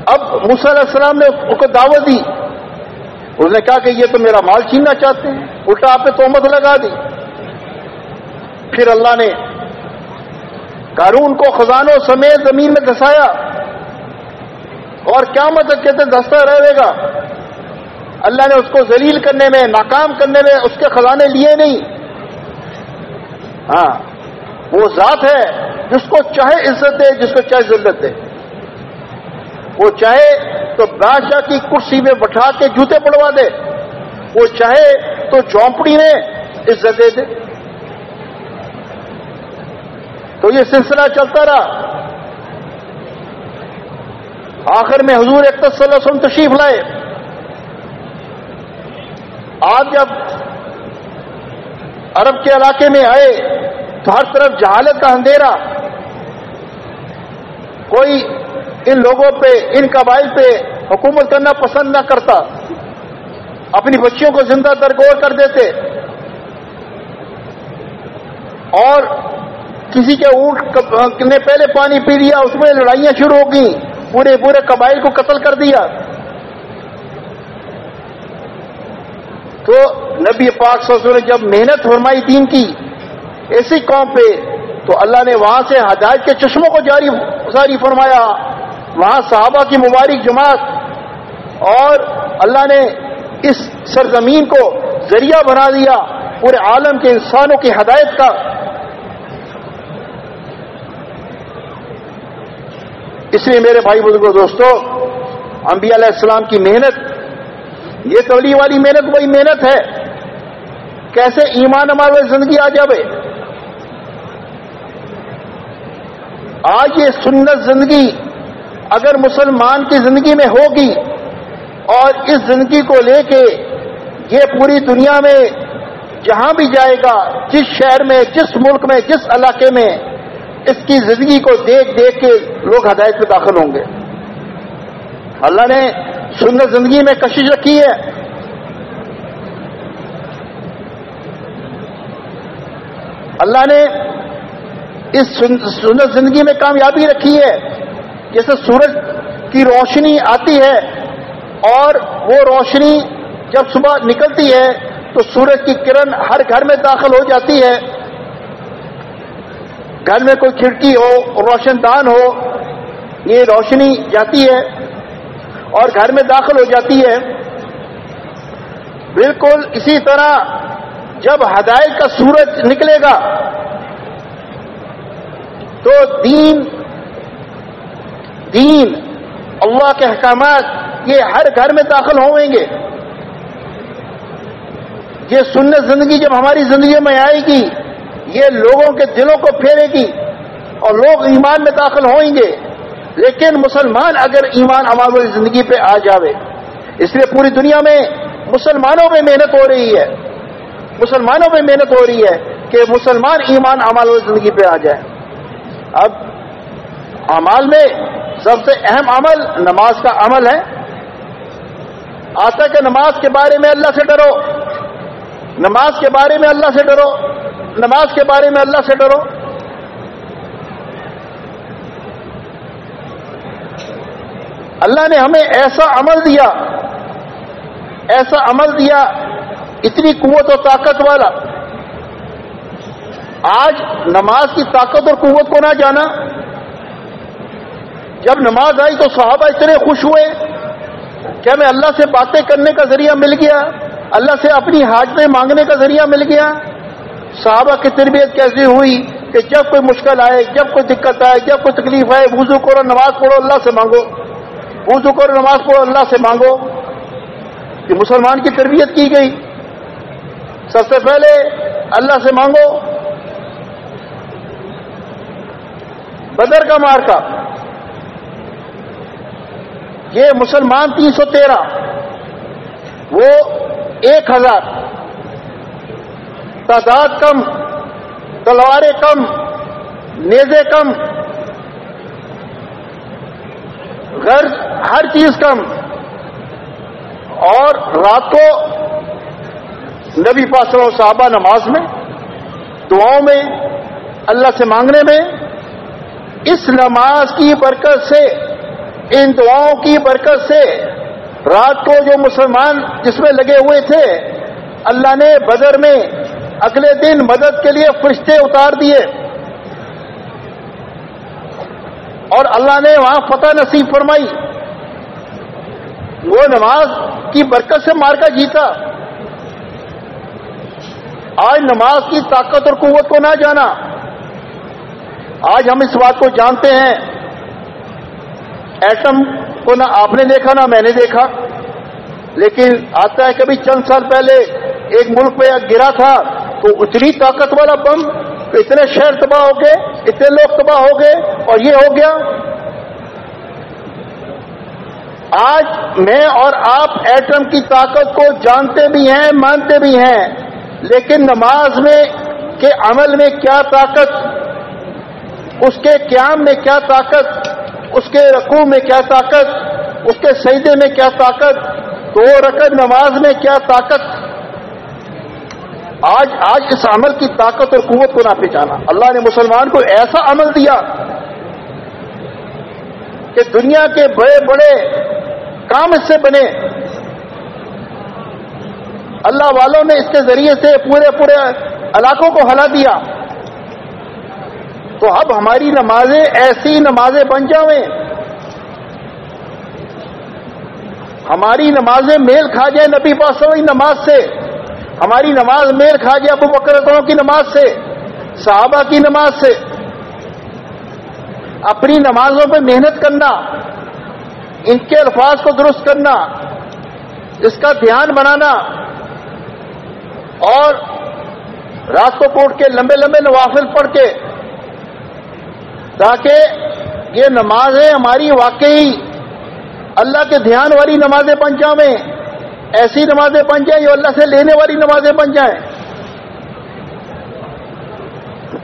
Speaker 1: اب علیہ السلام نے اس کو دعوت دی۔ اس نے کہا کہ یہ تو میرا مال چھیننا چاہتے ہیں۔ الٹا آپ نے تومت لگا دی۔ پھر اللہ نے قارون کو خزانوں سمیت زمین میں دسایا اور کیا مطلب کہتے دستہ رہے گا۔ اللہ نے اس کو ذلیل کرنے میں، ناکام کرنے میں اس کے خزانے لیے نہیں۔ ہاں وہ ذات ہے جس کو چاہے عزت دے، جس کو چاہے ذلت دے۔ وہ چاہے تو بادشاہ کی کرسی میں بٹھا کے جوتے پڑوا دے۔ وہ چاہے تو چونپڑی میں عزت دے دے۔ تو یہ سلسلہ چلتا رہا۔ آخر میں حضور ایک صلی اللہ علیہ وسلم تشریف لائے۔ آج جب عرب کے علاقے میں آئے تو ہر طرف جہالت کا اندھیرا، کوئی ان لوگوں پہ، ان قبائل پہ حکومت کرنا پسند نہ کرتا، اپنی بچیوں کو زندہ درگور کر دیتے، اور کسی کے اونٹ نے پہلے پانی پی لیا، اس میں لڑائیاں شروع ہو گئی پورے پورے قبائل کو قتل کر دیا۔ تو نبی پاک سسو نے جب محنت فرمائی دین کی، ایسی قوم پہ، تو اللہ نے وہاں سے ہدایت کے چشموں کو جاری ساری فرمایا۔ وہاں صحابہ کی مبارک جماعت اور اللہ نے اس سرزمین کو ذریعہ بنا دیا، پورے عالم کے انسانوں کی ہدایت کا۔ اس لیے میرے بھائی بزرگوں دوستوں انبیاء علیہ السلام کی محنت یہ تولی والی محنت وہی محنت ہے۔ کیسے ایمان ہمارے زندگی آ جائے آج یہ سنت زندگی اگر مسلمان کی زندگی میں ہوگی اور اس زندگی کو لے کے یہ پوری دنیا میں جہاں بھی جائے گا، جس شہر میں، جس ملک میں، جس علاقے میں اس کی زندگی کو دیکھ دیکھ کے لوگ ہدایت میں داخل ہوں گے۔ اللہ نے سنت زندگی میں کشش رکھی ہے۔ اللہ نے اس سنت زندگی میں کامیابی رکھی ہے۔ جیسے سورج کی روشنی آتی ہے اور وہ روشنی جب صبح نکلتی ہے تو سورج کی کرن ہر گھر میں داخل ہو جاتی ہے۔ گھر میں کوئی کھڑکی ہو، روشن دان ہو، یہ روشنی جاتی ہے۔ اور گھر میں داخل ہو جاتی ہے۔ بالکل اسی طرح جب ہدایت کا سورج نکلے گا، تو دین دین، اللہ کے احکامات یہ ہر گھر میں داخل ہوئیں گے۔ یہ سنت زندگی جب ہماری زندگی میں آئے گی، یہ لوگوں کے دلوں کو پھیرے گی اور لوگ ایمان میں داخل ہوئیں گے۔ لیکن مسلمان اگر ایمان ہماری زندگی پہ آ جاوے، اس لیے پوری دنیا میں مسلمانوں میں محنت ہو رہی ہے۔ مسلمانوں میں محنت ہو رہی ہے کہ مسلمان ایمان امال زندگی پہ آ جائے اب امال میں سب سے اہم عمل نماز کا عمل ہے۔ آتا کہ نماز کے بارے میں اللہ سے ڈرو۔ نماز کے بارے میں اللہ سے ڈرو۔ نماز کے بارے میں اللہ سے ڈرو۔ اللہ نے ہمیں ایسا عمل دیا، ایسا عمل دیا، اتنی قوت اور طاقت والا۔ آج نماز کی طاقت اور قوت کو نہ جانا۔ جب نماز آئی تو صحابہ اتنے خوش ہوئے کیا میں اللہ سے باتیں کرنے کا ذریعہ مل گیا، اللہ سے اپنی حاجتیں مانگنے کا ذریعہ مل گیا۔ صحابہ کی تربیت کیسی ہوئی کہ جب کوئی مشکل آئے، جب کوئی دقت آئے، جب کوئی تکلیف آئے وضو کرو نماز پڑھو، اللہ سے مانگو۔ وضو کرو نماز پڑھو اللہ سے مانگو، یہ مسلمان کی تربیت کی گئی۔ سب سے پہلے اللہ سے مانگو۔ بدر کا مارکا یہ مسلمان تین سو تیرہ۔ وہ ایک ہزار۔ تعداد کم، تلواریں کم، نیزے کم۔ غرض ہر چیز کم اور رات کو نبی پاسر صحابہ نماز میں، دعاؤں میں، اللہ سے مانگنے میں، اس نماز کی برکت سے، ان دعاؤں کی برکت سے رات کو جو مسلمان جس میں لگے ہوئے تھے، اللہ نے بدر میں اگلے دن مدد کے لیے فرشتے اتار دیے۔ اور اللہ نے وہاں فتح نصیب فرمائی۔ وہ نماز کی برکت سے مار کا جیتا۔ آج نماز کی طاقت اور قوت کو نہ جانا۔ آج ہم اس بات کو جانتے ہیں۔ ایٹم کو نہ آپ نے دیکھا، نہ میں نے دیکھا۔ لیکن آتا ہے کبھی چند سال پہلے ایک ملک پہ گرا تھا، تو اتنی طاقت والا بم اتنے شہر تباہ ہو گئے، اتنے لوگ تباہ ہو گئے اور یہ ہو گیا۔ آج میں اور آپ ایٹم کی طاقت کو جانتے بھی ہیں، مانتے بھی ہیں، لیکن نماز میں کے عمل میں کیا طاقت؟ اس کے قیام میں کیا طاقت؟ اس کے رقو میں کیا طاقت؟ اس کے سجدے میں کیا طاقت؟ دو رقم نماز میں کیا طاقت؟ آج آج اس عمل کی طاقت اور قوت کو نہ پہچانا۔ اللہ نے مسلمان کو ایسا عمل دیا کہ دنیا کے بڑے بڑے کام اس سے بنے۔ اللہ والوں نے اس کے ذریعے سے پورے پورے علاقوں کو ہلا دیا۔ تو اب ہماری نمازیں ایسی نمازیں بن جاویں۔ ہماری نمازیں میل کھا جائیں نبی پاس نماز سے۔ ہماری نماز میل کھا جائے ابو بکرتوں کی نماز سے، صحابہ کی نماز سے۔ اپنی نمازوں پہ محنت کرنا، ان کے الفاظ کو درست کرنا، اس کا دھیان بنانا، اور رات کو کوٹ کے لمبے لمبے نوافل پڑھ کے، تاکہ یہ نمازیں ہماری واقعی اللہ کے دھیان والی نمازیں بن جائیں ایسی نمازیں بن جائیں جو اللہ سے لینے والی نمازیں بن جائیں۔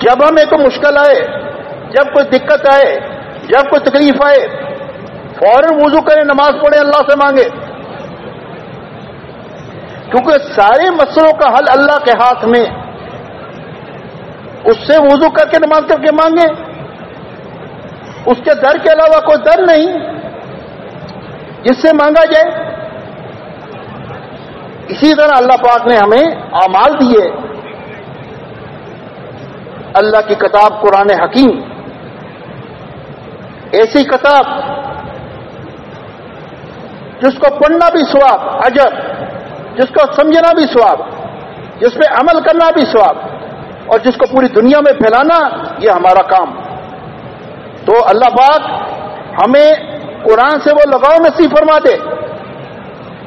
Speaker 1: جب ہمیں کوئی مشکل آئے، جب کوئی دقت آئے، جب کوئی تکلیف آئے، فوراً وضو کریں، نماز پڑھیں، اللہ سے مانگے کیونکہ سارے مسئلوں کا حل اللہ کے ہاتھ میں۔ اس سے وضو کر کے، نماز کر کے مانگے اس کے در کے علاوہ کوئی در نہیں۔ جس سے مانگا جائے اسی طرح اللہ پاک نے ہمیں اعمال دیے۔ اللہ کی کتاب قرآن حکیم۔ ایسی کتاب جس کو پڑھنا بھی سواب اجر، جس کو سمجھنا بھی سواب جس پہ عمل کرنا بھی سواب اور جس کو پوری دنیا میں پھیلانا، یہ ہمارا کام۔ تو اللہ پاک ہمیں قرآن سے وہ لگاؤ نصیب فرما دے۔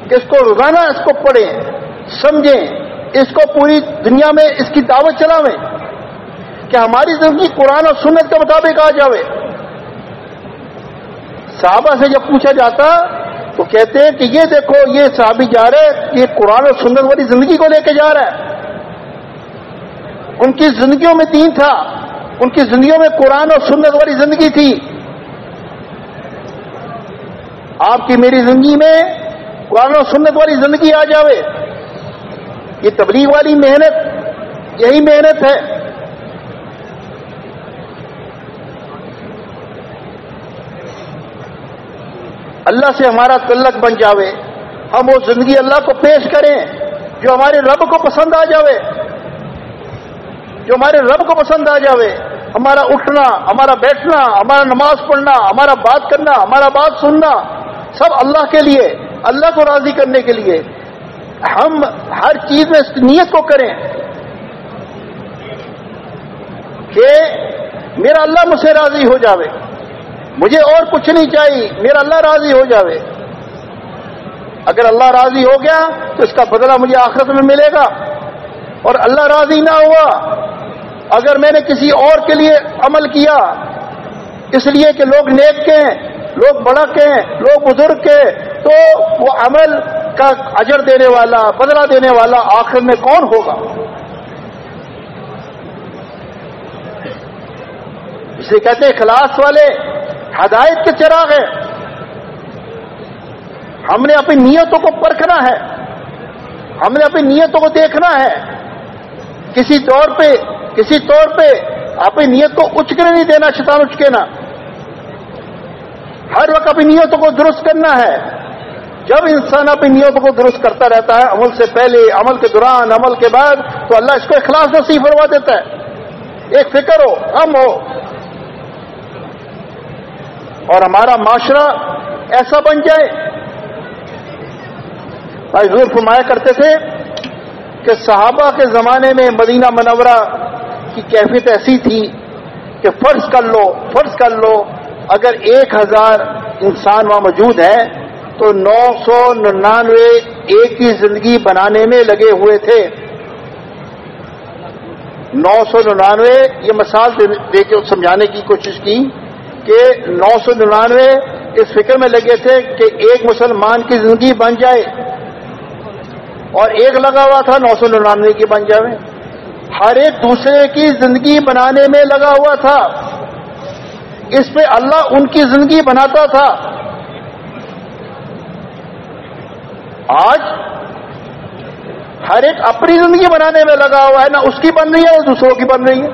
Speaker 1: کہ اس کو روزانہ اس کو پڑھیں، سمجھیں، اس کو پوری دنیا میں اس کی دعوت چلاویں کہ ہماری زندگی قرآن اور سنت کے مطابق آ جاوے۔ صحابہ سے جب پوچھا جاتا تو کہتے ہیں کہ یہ دیکھو، یہ صحابی جا رہے یہ قرآن اور سنت والی زندگی کو لے کے جا رہا ہے۔ ان کی زندگیوں میں دین تھا، ان کی زندگیوں میں قرآن اور سنت والی زندگی تھی۔ آپ کی میری زندگی میں قرآن اور سنت والی زندگی آ جاوے۔ یہ تبلیغ والی محنت، یہی محنت ہے۔ اللہ سے ہمارا تلق بن جاوے۔ ہم وہ زندگی اللہ کو پیش کریں جو ہمارے رب کو پسند آ جاوے۔ جو ہمارے رب کو پسند آ جاوے۔ ہمارا اٹھنا، ہمارا بیٹھنا، ہمارا نماز پڑھنا، ہمارا بات کرنا، ہمارا بات سننا، سب اللہ کے لیے۔ اللہ کو راضی کرنے کے لیے ہم ہر چیز میں اس نیت کو کریں کہ میرا اللہ مجھ سے راضی ہو جاوے۔ مجھے اور کچھ نہیں چاہیے، میرا اللہ راضی ہو جاوے۔ اگر اللہ راضی ہو گیا تو اس کا بدلہ مجھے آخرت میں ملے گا۔ اور اللہ راضی نہ ہوا، اگر میں نے کسی اور کے لیے عمل کیا، اس لیے کہ لوگ نیک کے ہیں لوگ بڑا کے ہیں لوگ بزرگ کے تو وہ عمل کا اجر دینے والا، بدلہ دینے والا آخر میں کون ہوگا؟ اس لیے کہتے ہیں خلاص والے، ہدایت کے چراغ ہیں۔ ہم نے اپنی نیتوں کو پرکھنا ہے۔ ہم نے اپنی نیتوں کو دیکھنا ہے۔ کسی طور پہ، کسی طور پہ اپنی نیت کو اچکنے نہیں دینا، شیطان اچکینا ہر وقت اپنی نیتوں کو درست کرنا ہے۔ جب انسان اپنی نیتوں کو درست کرتا رہتا ہے، عمل سے پہلے، عمل کے دوران، عمل کے بعد، تو اللہ اس کو اخلاص نصیب فرما دیتا ہے۔ ایک فکر ہو ہم ہو۔ اور ہمارا معاشرہ ایسا بن جائے۔ حضور فرمایا کرتے تھے کہ صحابہ کے زمانے میں مدینہ منورہ کی کیفیت ایسی تھی کہ فرض کر لو، فرض کر لو، اگر ایک ہزار انسان وہاں موجود ہے تو نو سو ننانوے ایک ہی زندگی بنانے میں لگے ہوئے تھے۔ نو سو ننانوے، یہ مثال دے کے سمجھانے کی کوشش کی کہ نو سو ننانوے اس فکر میں لگے تھے کہ ایک مسلمان کی زندگی بن جائے۔ اور ایک لگا ہوا تھا نو سو ننانوے کی بن جائے۔ ہر ایک دوسرے کی زندگی بنانے میں لگا ہوا تھا۔ اس پہ اللہ ان کی زندگی بناتا تھا۔ آج ہر ایک اپنی زندگی بنانے میں لگا ہوا ہے، نہ اس کی بن رہی ہے، نہ دوسروں کی بن رہی ہے۔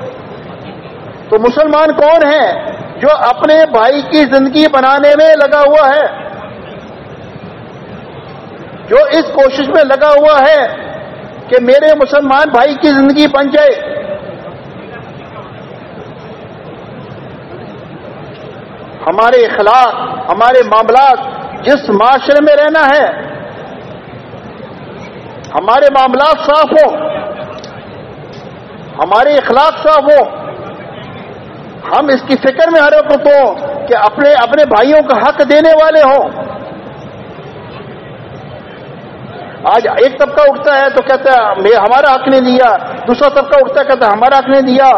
Speaker 1: تو مسلمان کون ہے جو اپنے بھائی کی زندگی بنانے میں لگا ہوا ہے؟ جو اس کوشش میں لگا ہوا ہے کہ میرے مسلمان بھائی کی زندگی بن جائے۔ ہمارے اخلاق، ہمارے معاملات جس معاشرے میں رہنا ہے ہمارے معاملات صاف ہوں، ہمارے اخلاق صاف ہوں۔ ہم اس کی فکر میں ہر وقت ہوں کہ اپنے اپنے بھائیوں کا حق دینے والے ہوں۔ آج ایک طبقہ اٹھتا ہے تو کہتا ہے ہمارا حق نہیں دیا دوسرا طبقہ اٹھتا ہے، کہتا ہے، ہمارا حق نہیں دیا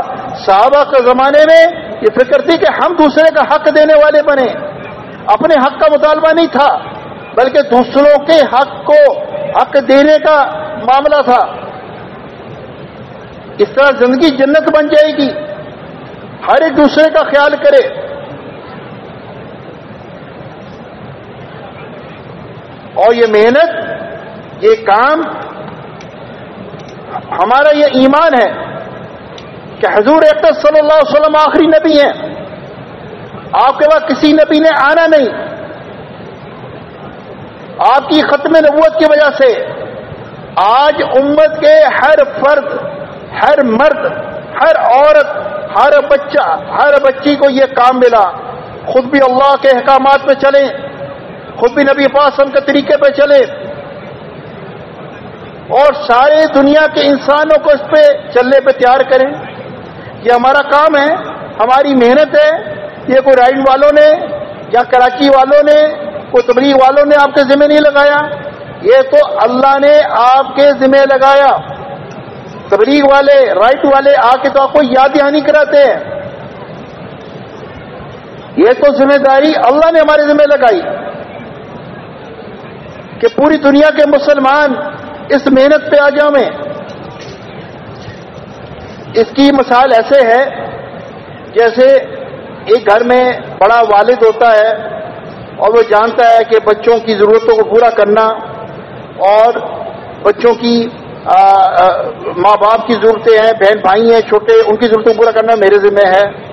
Speaker 1: صحابہ کے زمانے میں یہ فکر تھی کہ ہم دوسرے کا حق دینے والے بنے۔ اپنے حق کا مطالبہ نہیں تھا، بلکہ دوسروں کے حق کو حق دینے کا معاملہ تھا۔ اس طرح زندگی جنت بن جائے گی، ہر ایک دوسرے کا خیال کرے۔ اور یہ محنت، یہ کام ہمارا یہ ایمان ہے کہ حضور اقدس صلی اللہ علیہ وسلم آخری نبی ہیں۔ آپ کے بعد کسی نبی نے آنا نہیں۔ آپ کی ختم نبوت کی وجہ سے آج امت کے ہر فرد، ہر مرد، ہر عورت، ہر بچہ، ہر بچی کو یہ کام ملا۔ خود بھی اللہ کے احکامات پہ چلے خود بھی نبی پاسم کے طریقے پہ چلے اور سارے دنیا کے انسانوں کو اس پہ چلنے پہ تیار کریں۔ یہ ہمارا کام ہے، ہماری محنت ہے۔ یہ کوئی رائڈ والوں نے یا کراچی والوں نے کوئی تبلیغ والوں نے آپ کے ذمہ نہیں لگایا؟ یہ تو اللہ نے آپ کے ذمہ لگایا۔ تبلیغ والے، رائٹ والے آ کے تو آپ کو یاد دہانی کراتے ہیں۔ یہ تو ذمہ داری اللہ نے ہمارے ذمہ لگائی۔ کہ پوری دنیا کے مسلمان اس محنت پہ آ جاؤ میں اس کی مثال ایسے ہے جیسے ایک گھر میں بڑا والد ہوتا ہے۔ اور وہ جانتا ہے کہ بچوں کی ضرورتوں کو پورا کرنا اور بچوں کی ماں باپ کی ضرورتیں ہیں، بہن بھائی ہیں، چھوٹے، ان کی ضرورتوں کو پورا کرنا میرے ذمہ ہے۔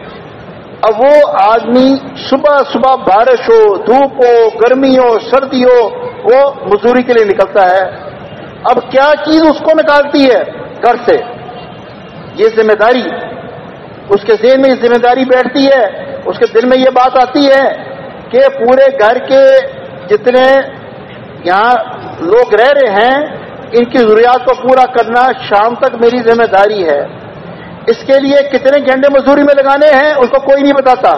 Speaker 1: اب وہ آدمی صبح صبح بارش ہو دھوپ ہو گرمی ہو سردی ہو وہ مزدوری کے لیے نکلتا ہے۔ اب کیا چیز اس کو نکالتی ہے؟ گھر سے۔ یہ ذمہ داری۔ اس کے ذہن میں یہ ذمہ داری بیٹھتی ہے۔ اس کے دل میں یہ بات آتی ہے کہ پورے گھر کے جتنے یہاں لوگ رہ رہے ہیں، ان کی ضروریات کو پورا کرنا شام تک میری ذمہ داری ہے۔ اس کے لیے کتنے گھنٹے مزدوری میں لگانے ہیں اس کو کوئی نہیں بتاتا۔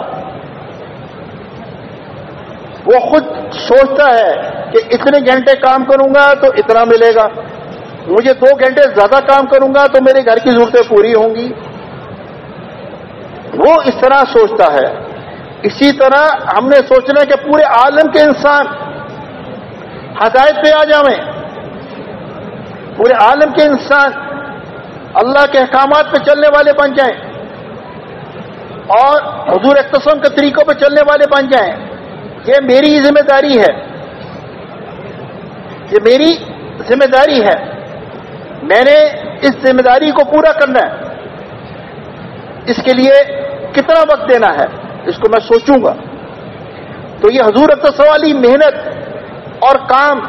Speaker 1: وہ خود سوچتا ہے کہ اتنے گھنٹے کام کروں گا تو اتنا ملے گا۔ مجھے دو گھنٹے زیادہ کام کروں گا تو میرے گھر کی ضرورتیں پوری ہوں گی۔ وہ اس طرح سوچتا ہے۔ اسی طرح ہم نے سوچنا ہے کہ پورے عالم کے انسان ہدایت پہ آ جائیں پورے عالم کے انسان اللہ کے احکامات پہ چلنے والے بن جائیں۔ اور حضور اختصم کے طریقوں پہ چلنے والے بن جائیں۔ یہ میری ذمہ داری ہے۔ یہ میری ذمہ داری ہے۔ میں نے اس ذمہ داری کو پورا کرنا ہے۔ اس کے لیے کتنا وقت دینا ہے؟ اس کو میں سوچوں گا۔ تو یہ حضور سوالی محنت اور کام،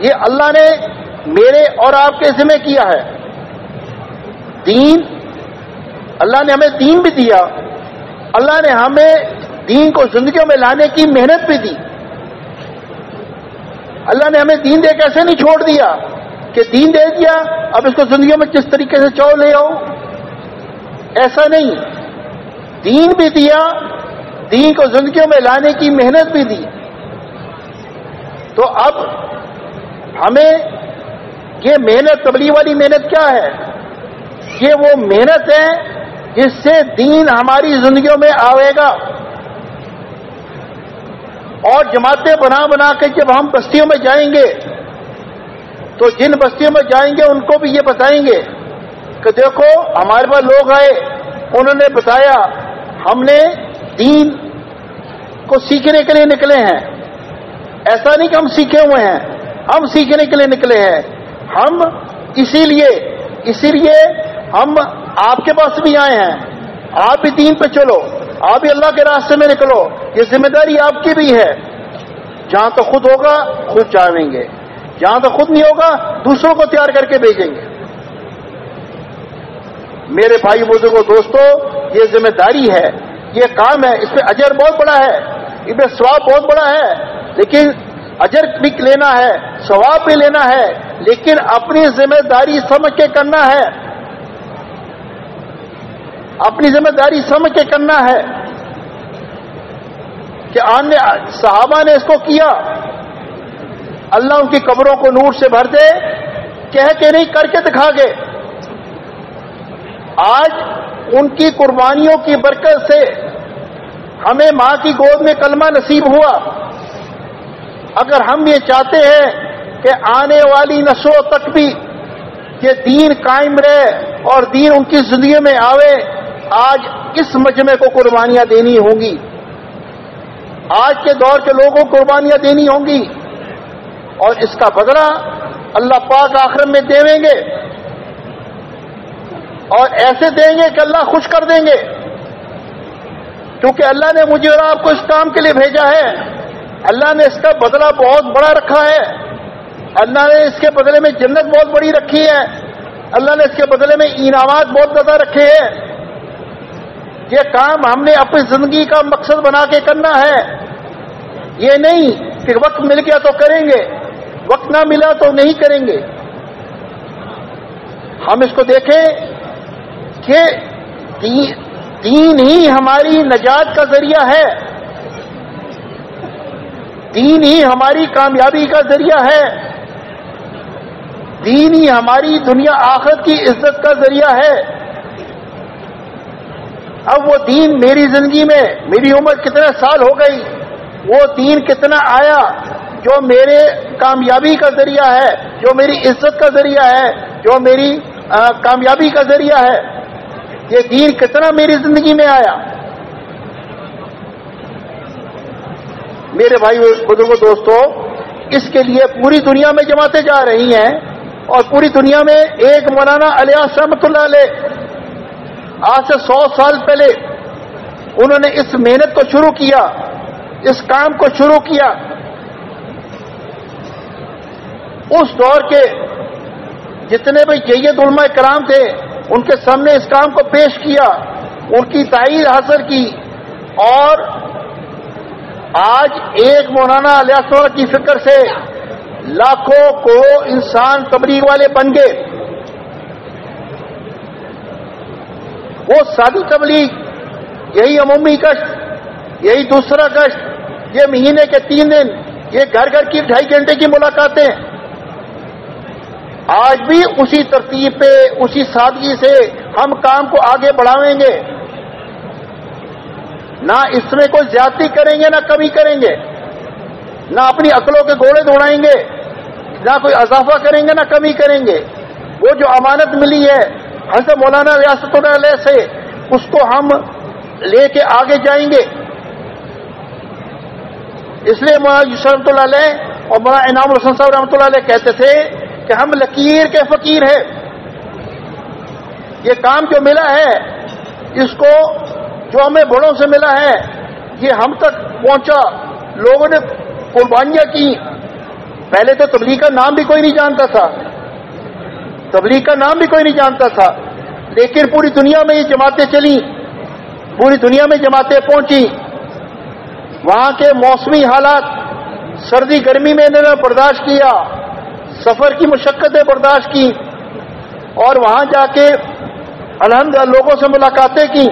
Speaker 1: یہ اللہ نے میرے اور آپ کے ذمہ کیا ہے۔ دین، اللہ نے ہمیں دین بھی دیا۔ اللہ نے ہمیں دین کو زندگیوں میں لانے کی محنت بھی دی۔ اللہ نے ہمیں دین دے کیسے نہیں چھوڑ دیا کہ دین دے دیا، اب اس کو زندگیوں میں کس طریقے سے چو لے آؤ؟ ایسا نہیں۔ دین بھی دیا دین کو زندگیوں میں لانے کی محنت بھی دی۔ تو اب ہمیں یہ محنت، تبلیغ والی محنت کیا ہے؟ یہ وہ محنت ہے جس سے دین ہماری زندگیوں میں آئے گا۔ اور جماعتیں بنا بنا کے جب ہم بستیوں میں جائیں گے، تو جن بستیوں میں جائیں گے، ان کو بھی یہ بتائیں گے کہ دیکھو ہمارے پاس لوگ آئے، انہوں نے بتایا، ہم نے دین کو سیکھنے کے لیے نکلے ہیں۔ ایسا نہیں کہ ہم سیکھے ہوئے ہیں، ہم سیکھنے کے لیے نکلے ہیں۔ ہم اسی لیے اسی لیے ہم آپ کے پاس بھی آئے ہیں۔ آپ بھی دین پہ چلو، آپ بھی اللہ کے راستے میں نکلو۔ یہ ذمہ داری آپ کی بھی ہے۔ جہاں تو خود ہوگا، خود چاہیں گے۔ جہاں تو خود نہیں ہوگا، دوسروں کو تیار کر کے بھیجیں گے۔ میرے بھائی بزرگوں دوستوں یہ ذمہ داری ہے یہ کام ہے، اس پہ اجر بہت بڑا ہے، اس پہ سواب بہت بڑا ہے، لیکن اجر بھی لینا ہے، ثواب بھی لینا ہے، لیکن اپنی ذمہ داری سمجھ کے کرنا ہے۔ اپنی ذمہ داری سمجھ کے کرنا ہے کہ آنے صحابہ نے اس کو کیا۔ اللہ ان کی قبروں کو نور سے بھر دے، کہہ کے نہیں، کر کے دکھا گے آج ان کی قربانیوں کی برکت سے ہمیں ماں کی گود میں کلمہ نصیب ہوا۔ اگر ہم یہ چاہتے ہیں کہ آنے والی نسلوں تک بھی یہ دین قائم رہے اور دین ان کی زندگی میں آوے، آج کس مجمع کو قربانیاں دینی ہوں گی۔ آج کے دور کے لوگوں کو قربانیاں دینی ہوں گی۔ اور اس کا بدلہ اللہ پاک آخر میں دیں گے۔ اور ایسے دیں گے کہ اللہ خوش کر دیں گے۔ کیونکہ اللہ نے مجھے اور آپ کو اس کام کے لیے بھیجا ہے۔ اللہ نے اس کا بدلہ بہت بڑا رکھا ہے۔ اللہ نے اس کے بدلے میں جنت بہت بڑی رکھی ہے۔ اللہ نے اس کے بدلے میں انعامات بہت زیادہ رکھے ہیں۔ یہ کام ہم نے اپنی زندگی کا مقصد بنا کے کرنا ہے۔ یہ نہیں کہ وقت مل گیا تو کریں گے، وقت نہ ملا تو نہیں کریں گے۔ ہم اس کو دیکھیں۔ کہ دین ہی ہماری نجات کا ذریعہ ہے۔ دین ہی ہماری کامیابی کا ذریعہ ہے۔ دین ہی ہماری دنیا آخرت کی عزت کا ذریعہ ہے۔ اب وہ دین میری زندگی میں، میری عمر کتنے سال ہو گئی، وہ دین کتنا آیا جو میرے کامیابی کا ذریعہ ہے، جو میری عزت کا ذریعہ ہے، جو میری کامیابی کا ذریعہ ہے۔ یہ دین کتنا میری زندگی میں آیا؟ میرے بھائی بزرگوں، دوستوں، اس کے لیے پوری دنیا میں جماعتیں جا رہی ہیں اور پوری دنیا میں ایک مولانا علیہ سحمت اللہ علیہ، آج سے سو سال پہلے انہوں نے اس محنت کو شروع کیا، اس کام کو شروع کیا۔ اس دور کے جتنے بھی جید علماء کرام تھے ان کے سامنے اس کام کو پیش کیا، ان کی تائید حاصل کی اور آج ایک مولانا علیہ کی فکر سے لاکھوں کو انسان تبلیغ والے بن گئے۔ وہ سادی تبلیغ، یہی عمومی کشت یہی دوسرا کشت یہ مہینے کے تین دن، یہ گھر گھر کی ڈھائی گھنٹے کی ملاقاتیں۔ آج بھی اسی ترتیب پہ، اسی سادگی سے ہم کام کو آگے بڑھاویں گے۔ نہ اس میں کوئی زیادتی کریں گے، نہ کمی کریں گے۔ نہ اپنی عقلوں کے گھوڑے دوڑائیں گے۔ نہ کوئی اضافہ کریں گے، نہ کمی کریں گے۔ وہ جو امانت ملی ہے، حضرت مولانا ریاست علیہ سے، اس کو ہم لے کے آگے جائیں گے۔ اس لیے مولانا یوسف رحمۃ اللہ علیہ اور مولانا انعام الحسن صاحب رحمۃ اللہ علیہ کہتے تھے کہ ہم لکیر کے فقیر ہیں۔ یہ کام جو ملا ہے، اس کو جو ہمیں بڑوں سے ملا ہے، یہ ہم تک پہنچا۔ لوگوں نے قربانیاں کی۔ پہلے تو تبلیغ کا نام بھی کوئی نہیں جانتا تھا۔ تبلیغ کا نام بھی کوئی نہیں جانتا تھا۔ لیکن پوری دنیا میں یہ جماعتیں چلی پوری دنیا میں جماعتیں پہنچی وہاں کے موسمی حالات، سردی گرمی میں انہوں نے برداشت کیا۔ سفر کی مشقتیں برداشت کی اور وہاں جا کے الحمد لوگوں سے ملاقاتیں کی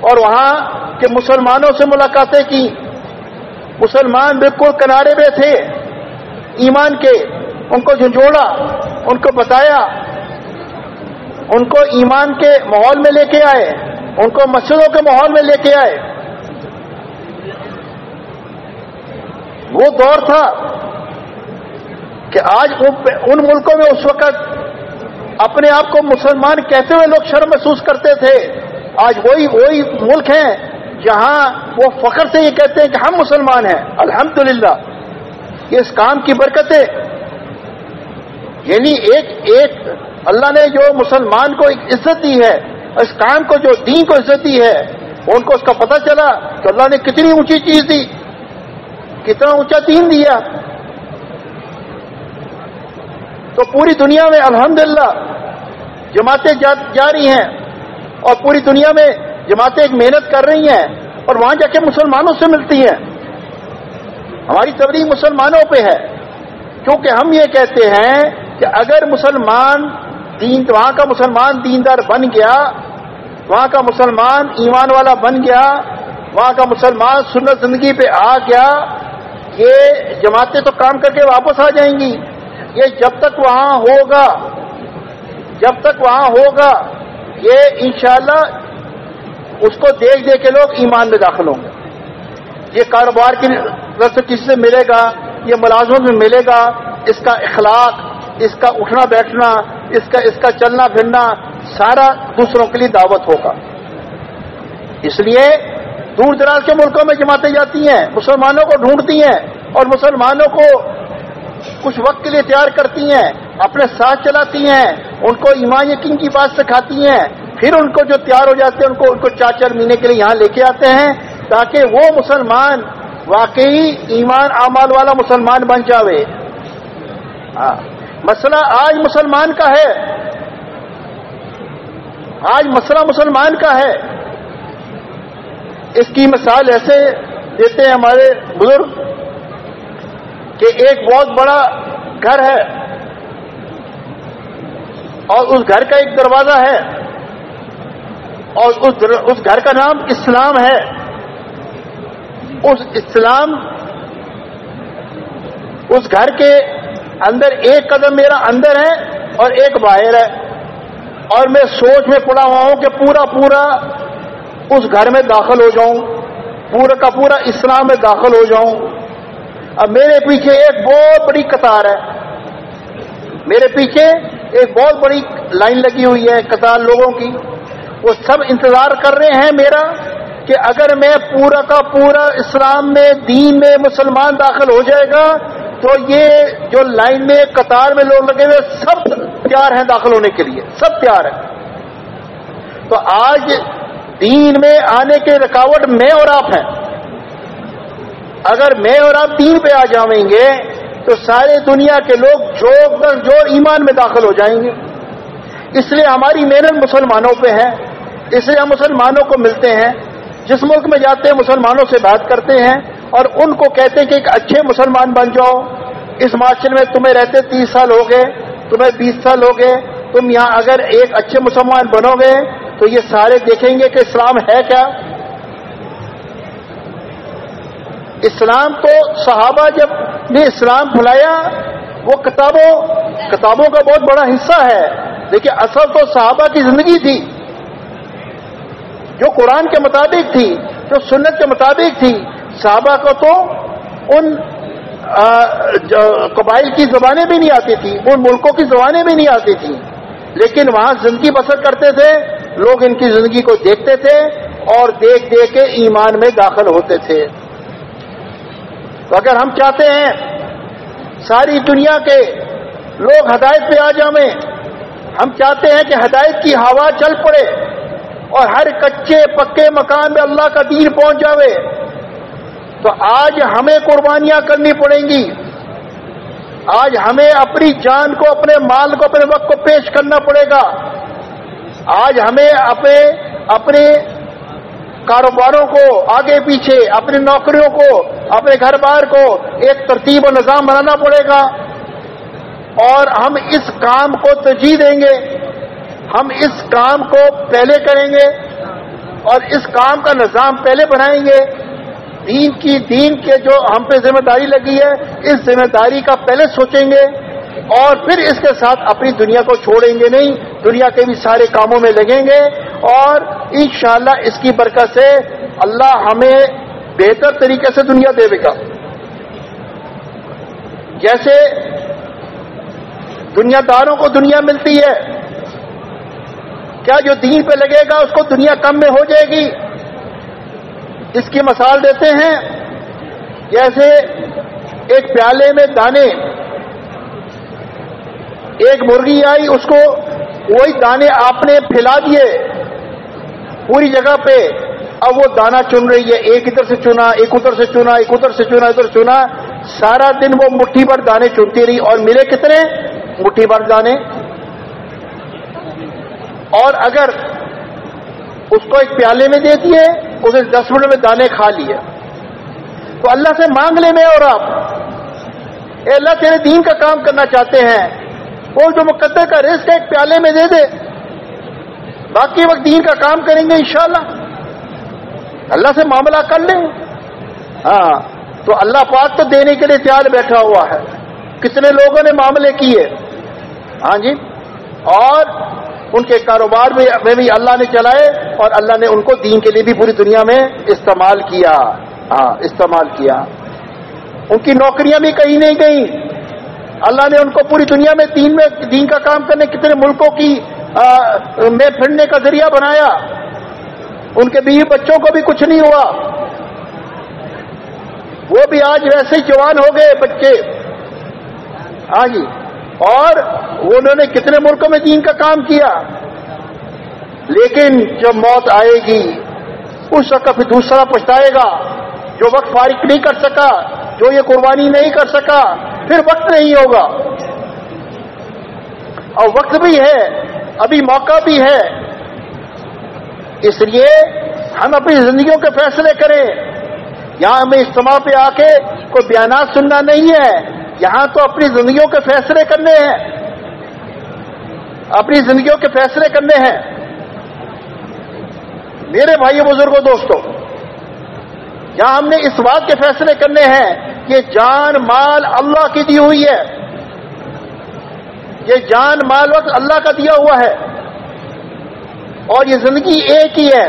Speaker 1: اور وہاں کے مسلمانوں سے ملاقاتیں کی۔ مسلمان بالکل کنارے میں تھے، ایمان کے، ان کو جھنجھوڑا، ان کو بتایا۔ ان کو ایمان کے ماحول میں لے کے آئے، ان کو مسجدوں کے ماحول میں لے کے آئے۔ وہ دور تھا۔ کہ آج ان ملکوں میں اس وقت اپنے آپ کو مسلمان کہتے ہوئے لوگ شرم محسوس کرتے تھے۔ آج وہی وہی ملک ہیں جہاں وہ فخر سے یہ کہتے ہیں کہ ہم مسلمان ہیں۔ الحمدللہ۔ یہ اس کام کی برکتیں۔ یعنی ایک ایک اللہ نے جو مسلمان کو ایک عزت دی ہے، اس کام کو جو دین کو عزت دی ہے، ان کو اس کا پتہ چلا کہ اللہ نے کتنی اونچی چیز دی، کتنا اونچا دین دیا۔ تو پوری دنیا میں الحمدللہ جماعتیں جا رہی ہیں اور پوری دنیا میں جماعتیں ایک محنت کر رہی ہیں اور وہاں جا کے مسلمانوں سے ملتی ہیں۔ ہماری تبلیغ مسلمانوں پہ ہے۔ کیونکہ ہم یہ کہتے ہیں کہ اگر مسلمان دین وہاں کا مسلمان دیندار بن گیا، وہاں کا مسلمان ایمان والا بن گیا، وہاں کا مسلمان سنت زندگی پہ آ گیا، یہ جماعتیں تو کام کر کے واپس آ جائیں گی۔ یہ جب تک وہاں ہوگا، جب تک وہاں ہوگا، یہ انشاءاللہ اس کو دیکھ دیکھ کے لوگ ایمان میں داخل ہوں گے۔ یہ کاروبار کی طرف سے کسی سے ملے گا؟ یہ ملازمت میں ملے گا۔ اس کا اخلاق، اس کا اٹھنا بیٹھنا، اس کا اس کا چلنا پھرنا سارا دوسروں کے لیے دعوت ہوگا۔ اس لیے دور دراز کے ملکوں میں جماعتیں جاتی ہیں، مسلمانوں کو ڈھونڈتی ہیں اور مسلمانوں کو کچھ وقت کے لیے تیار کرتی ہیں، اپنے ساتھ چلاتی ہیں، ان کو ایمان یقین کی بات سکھاتی ہیں۔ پھر ان کو جو تیار ہو جاتے ہیں، ان کو ان کو چار چار مہینے کے لیے یہاں لے کے آتے ہیں تاکہ وہ مسلمان واقعی ایمان اعمال والا مسلمان بن جاوے۔ ہاں مسئلہ آج مسلمان کا ہے۔ آج مسئلہ مسلمان کا ہے۔ اس کی مثال ایسے دیتے ہیں ہمارے بزرگ کہ ایک بہت بڑا گھر ہے اور اس گھر کا ایک دروازہ ہے اور اس گھر کا نام اسلام ہے۔ اس اسلام اس گھر کے اندر ایک قدم میرا اندر ہے اور ایک باہر ہے۔ اور میں سوچ میں پڑا ہوا ہوں کہ پورا پورا اس گھر میں داخل ہو جاؤں، پورا کا پورا اسلام میں داخل ہو جاؤں۔ اب میرے پیچھے ایک بہت بڑی قطار ہے۔ میرے پیچھے ایک بہت بڑی لائن لگی ہوئی ہے قطار لوگوں کی۔ وہ سب انتظار کر رہے ہیں میرا کہ اگر میں پورا کا پورا اسلام میں، دین میں مسلمان داخل ہو جائے گا تو یہ جو لائن میں، قطار میں لوگ لگے ہوئے سب تیار ہیں داخل ہونے کے لیے۔ سب تیار ہیں۔ تو آج دین میں آنے کے رکاوٹ میں اور آپ ہیں۔ اگر میں اور آپ دین پہ آ جائیں گے تو سارے دنیا کے لوگ جوڑ در جوڑ ایمان میں داخل ہو جائیں گے۔ اس لیے ہماری محنت مسلمانوں پہ ہے۔ اس لیے ہم مسلمانوں کو ملتے ہیں۔ جس ملک میں جاتے ہیں، مسلمانوں سے بات کرتے ہیں اور ان کو کہتے ہیں کہ ایک اچھے مسلمان بن جاؤ۔ اس معاشرے میں تمہیں رہتے تیس سال ہو گئے، تمہیں بیس سال ہو گئے، تم یہاں اگر ایک اچھے مسلمان بنو گے تو یہ سارے دیکھیں گے کہ اسلام ہے کیا۔ اسلام تو صحابہ جب نے اسلام پھیلایا وہ کتابوں کتابوں کا بہت بڑا حصہ ہے۔ لیکن اصل تو صحابہ کی زندگی تھی، جو قرآن کے مطابق تھی، جو سنت کے مطابق تھی۔ صحابہ کو تو ان قبائل کی زبانیں بھی نہیں آتی تھی، ان ملکوں کی زبانیں بھی نہیں آتی تھیں لیکن وہاں زندگی بسر کرتے تھے، لوگ ان کی زندگی کو دیکھتے تھے اور دیکھ دیکھ کے ایمان میں داخل ہوتے تھے۔ تو اگر ہم چاہتے ہیں ساری دنیا کے لوگ ہدایت پہ آ جائیں ہم چاہتے ہیں کہ ہدایت کی ہوا چل پڑے اور ہر کچے پکے مکان میں اللہ کا دین پہنچ جاوے، تو آج ہمیں قربانیاں کرنی پڑیں گی۔ آج ہمیں اپنی جان کو، اپنے مال کو، اپنے وقت کو پیش کرنا پڑے گا۔ آج ہمیں اپنے اپنے کاروباروں کو، آگے پیچھے، اپنی نوکریوں کو، اپنے گھر بار کو ایک ترتیب و نظام بنانا پڑے گا۔ اور ہم اس کام کو ترجیح دیں گے۔ ہم اس کام کو پہلے کریں گے۔ اور اس کام کا نظام پہلے بنائیں گے۔ دین کی، دین کے جو ہم پہ ذمہ داری لگی ہے، اس ذمہ داری کا پہلے سوچیں گے۔ اور پھر اس کے ساتھ اپنی دنیا کو چھوڑیں گے نہیں، دنیا کے بھی سارے کاموں میں لگیں گے اور انشاءاللہ اس کی برکت سے اللہ ہمیں بہتر طریقے سے دنیا دے گا۔ جیسے دنیا داروں کو دنیا ملتی ہے، کیا جو دین پہ لگے گا اس کو دنیا کم میں ہو جائے گی؟ اس کی مثال دیتے ہیں، جیسے ایک پیالے میں دانے ایک مرغی آئی، اس کو وہی دانے آپ نے پھیلا دیے پوری جگہ پہ۔ اب وہ دانا چن رہی ہے، ایک ادھر سے چنا، ایک ادھر سے چنا، ایک ادھر سے چنا، ادھر چنا۔ سارا دن وہ مٹھی بھر دانے چنتی رہی۔ اور ملے کتنے؟ مٹھی بھر دانے۔ اور اگر اس کو ایک پیالے میں دے دیے، اسے دس منٹ میں دانے کھا لیے۔ تو اللہ سے مانگ لے میں اور آپ۔ اے اللہ، تیرے دین کا کام کرنا چاہتے ہیں۔ وہ جو مقدر کا رزق ایک پیالے میں دے دے۔ باقی وقت دین کا کام کریں گے انشاءاللہ۔ اللہ سے معاملہ کر لیں۔ ہاں تو اللہ پاک تو دینے کے لیے تیار بیٹھا ہوا ہے۔ کتنے لوگوں نے معاملے کیے۔ ہاں جی۔ اور ان کے کاروبار میں بھی اللہ نے چلائے اور اللہ نے ان کو دین کے لیے بھی پوری دنیا میں استعمال کیا۔ ہاں استعمال کیا۔ ان کی نوکریاں بھی کہیں نہیں گئیں۔ اللہ نے ان کو پوری دنیا میں دین میں دین کا کام کرنے کتنے ملکوں کی میں پھرنے کا ذریعہ بنایا۔ ان کے بیوی بچوں کو بھی کچھ نہیں ہوا۔ وہ بھی آج ویسے ہی جوان ہو گئے بچے۔ ہاں جی اور انہوں نے کتنے ملکوں میں دین کا کام کیا۔ لیکن جب موت آئے گی، اس وقت پھر دوسرا پچھتائے گا۔ جو وقت فارغ نہیں کر سکا، جو یہ قربانی نہیں کر سکا، پھر وقت نہیں ہوگا۔ اور وقت بھی ہے، ابھی موقع بھی ہے۔ اس لیے ہم اپنی زندگیوں کے فیصلے کریں۔ یہاں ہمیں اجتماع پہ آ کے کوئی بیانات سننا نہیں ہے۔ یہاں تو اپنی زندگیوں کے فیصلے کرنے ہیں۔ اپنی زندگیوں کے فیصلے کرنے ہیں۔ میرے بھائی بزرگوں دوستوں یہاں ہم نے اس بات کے فیصلے کرنے ہیں کہ جان مال اللہ کی دی ہوئی ہے۔ یہ جان مال وقت اللہ کا دیا ہوا ہے۔ اور یہ زندگی ایک ہی ہے۔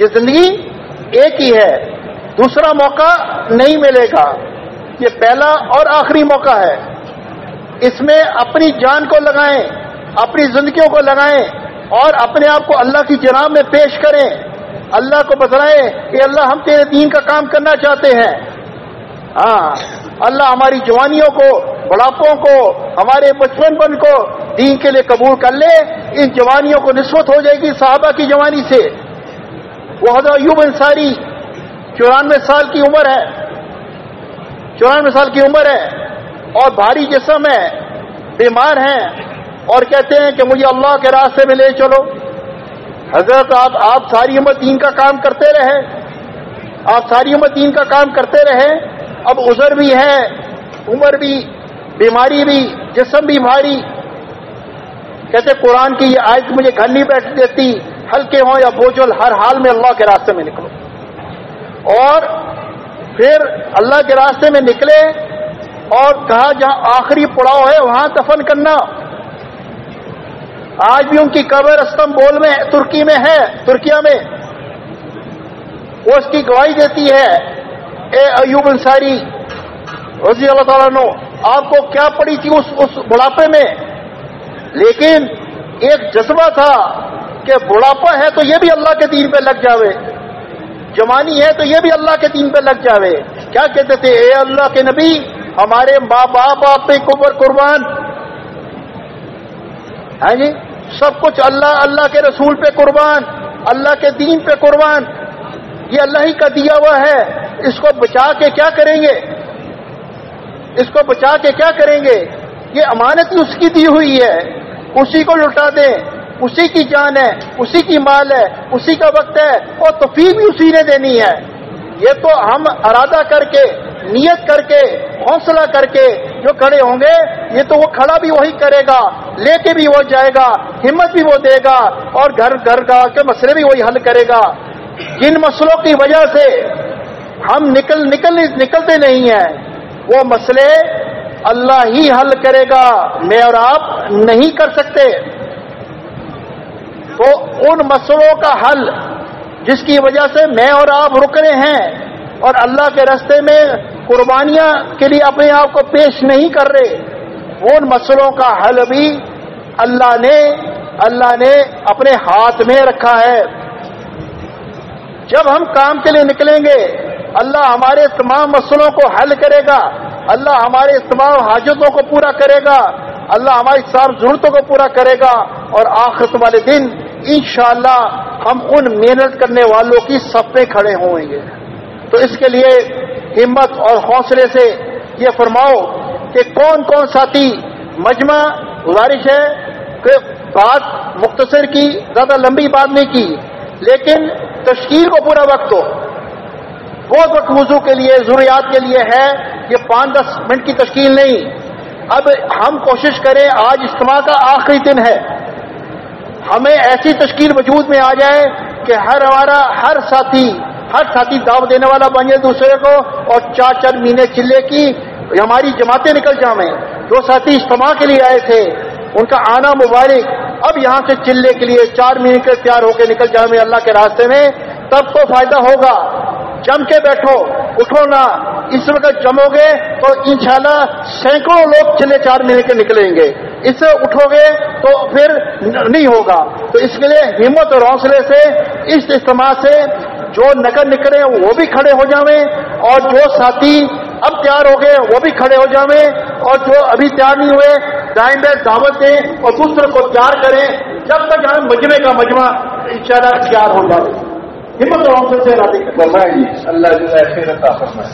Speaker 1: یہ زندگی ایک ہی ہے۔ دوسرا موقع نہیں ملے گا۔ یہ پہلا اور آخری موقع ہے۔ اس میں اپنی جان کو لگائیں، اپنی زندگیوں کو لگائیں اور اپنے آپ کو اللہ کی جناب میں پیش کریں۔ اللہ کو بتلائیں کہ اللہ ہم تیرے دین کا کام کرنا چاہتے ہیں۔ ہاں اللہ ہماری جوانیوں کو، بڑھاپوں کو، ہمارے بچپن پن کو دین کے لیے قبول کر لے، ان جوانیوں کو نسبت ہو جائے گی صحابہ کی جوانی سے۔ وہ حضرت یوب انصاری چورانوے سال کی عمر ہے۔ چورانوے سال کی عمر ہے۔ اور بھاری جسم ہے، بیمار ہیں۔ اور کہتے ہیں کہ مجھے اللہ کے راستے میں لے چلو۔ حضرت آپ آپ ساری عمر دین کا کام کرتے رہے آپ ساری عمر دین کا کام کرتے رہے اب عذر بھی ہے عمر بھی بیماری بھی جسم بھی بھاری کہتے قرآن کی یہ آیت مجھے گھر نہیں بیٹھ دیتی ہلکے ہوں یا بوجھل ہر حال میں اللہ کے راستے میں نکلو اور پھر اللہ کے راستے میں نکلے اور کہا جہاں آخری پڑاؤ ہے وہاں دفن کرنا آج بھی ان کی قبر استنبول میں، ترکی میں ہے ترکیا میں۔ وہ اس کی گواہی دیتی ہے، اے ایوب انصاری، رضی اللہ تعالیٰ نو آپ کو کیا پڑی تھی اس اس بڑھاپے میں؟ لیکن ایک جذبہ تھا کہ بڑھاپا ہے تو یہ بھی اللہ کے دین پہ لگ جاوے۔ جوانی ہے تو یہ بھی اللہ کے دین پہ لگ جاوے۔ کیا کہتے تھے؟ اے اللہ کے نبی، ہمارے ماں باپ آپ پہ کبر قربان۔ ہاں جی؟ سب کچھ اللہ اللہ کے رسول پہ قربان، اللہ کے دین پہ قربان۔ یہ اللہ ہی کا دیا ہوا ہے۔ اس کو بچا کے کیا کریں گے؟ اس کو بچا کے کیا کریں گے؟ یہ امانت اس کی دی ہوئی ہے۔ اسی کو لٹا دیں۔ اسی کی جان ہے، اسی کی مال ہے، اسی کا وقت ہے۔ اور توفیق بھی اسی نے دینی ہے۔ یہ تو ہم ارادہ کر کے، نیت کر کے، حوصلہ کر کے جو کھڑے ہوں گے، یہ تو وہ کھڑا بھی وہی کرے گا، لے کے بھی وہ جائے گا، ہمت بھی وہ دے گا اور گھر گھر گا کے مسئلے بھی وہی حل کرے گا۔ جن مسئلوں کی وجہ سے ہم نکل نکل، نکلتے نہیں ہیں، وہ مسئلے اللہ ہی حل کرے گا، میں اور آپ نہیں کر سکتے۔ تو ان مسئلوں کا حل جس کی وجہ سے میں اور آپ رک رہے ہیں اور اللہ کے رستے میں قربانیاں کے لیے اپنے آپ کو پیش نہیں کر رہے ان مسئلوں کا حل بھی اللہ نے اللہ نے اپنے ہاتھ میں رکھا ہے۔ جب ہم کام کے لیے نکلیں گے، اللہ ہمارے تمام مسئلوں کو حل کرے گا۔ اللہ ہمارے تمام حاجتوں کو پورا کرے گا۔ اللہ ہماری سب ضرورتوں کو پورا کرے گا۔ اور آخر والے دن انشاءاللہ ہم ان محنت کرنے والوں کی سب پہ کھڑے ہوئیں گے۔ تو اس کے لیے ہمت اور حوصلے سے یہ فرماؤ کہ کون کون ساتھی مجمع گزارش ہے کہ بات مختصر کی، زیادہ لمبی بات نہیں کی، لیکن تشکیل کو پورا وقت ہو بہت وقت وضو کے لیے، ضروریات کے لیے ہے یہ پانچ دس منٹ کی تشکیل نہیں۔ اب ہم کوشش کریں، آج اجتماع کا آخری دن ہے۔ ہمیں ایسی تشکیل وجود میں آ جائے کہ ہر ہمارا ہر ساتھی ہر ساتھی دعوت دینے والا بن جائے دوسرے کو اور چار چار مہینے چلے کی ہماری جماعتیں نکل جائیں۔ جو ساتھی اجتماع کے لیے آئے تھے، ان کا آنا مبارک۔ اب یہاں سے چلے کے لیے چار مہینے کے تیار ہو کے نکل جائیں۔ اللہ کے راستے میں تب کو فائدہ ہوگا۔ جم کے بیٹھو، اٹھو نا اس وقت جمو گے تو انشاءاللہ سینکڑوں لوگ چلے چار مہینے کے نکلیں گے۔ اس سے اٹھو گے تو پھر نہیں ہوگا۔ تو اس کے لیے ہمت اور حوصلے سے، اس اجتماع سے جو نقل نکلے وہ بھی کھڑے ہو جاویں اور جو ساتھی اب تیار ہو گئے وہ بھی کھڑے ہو جاویں اور جو ابھی تیار نہیں ہوئے ٹائم میں دعوت دیں اور دوسرے کو تیار کریں۔ جب تک ہم مجمے کا مجمع انشاءاللہ تیار ہو جائے in ba ka wanko sai na
Speaker 2: duka. Wallahi Allah ya zai kai na kafin mai.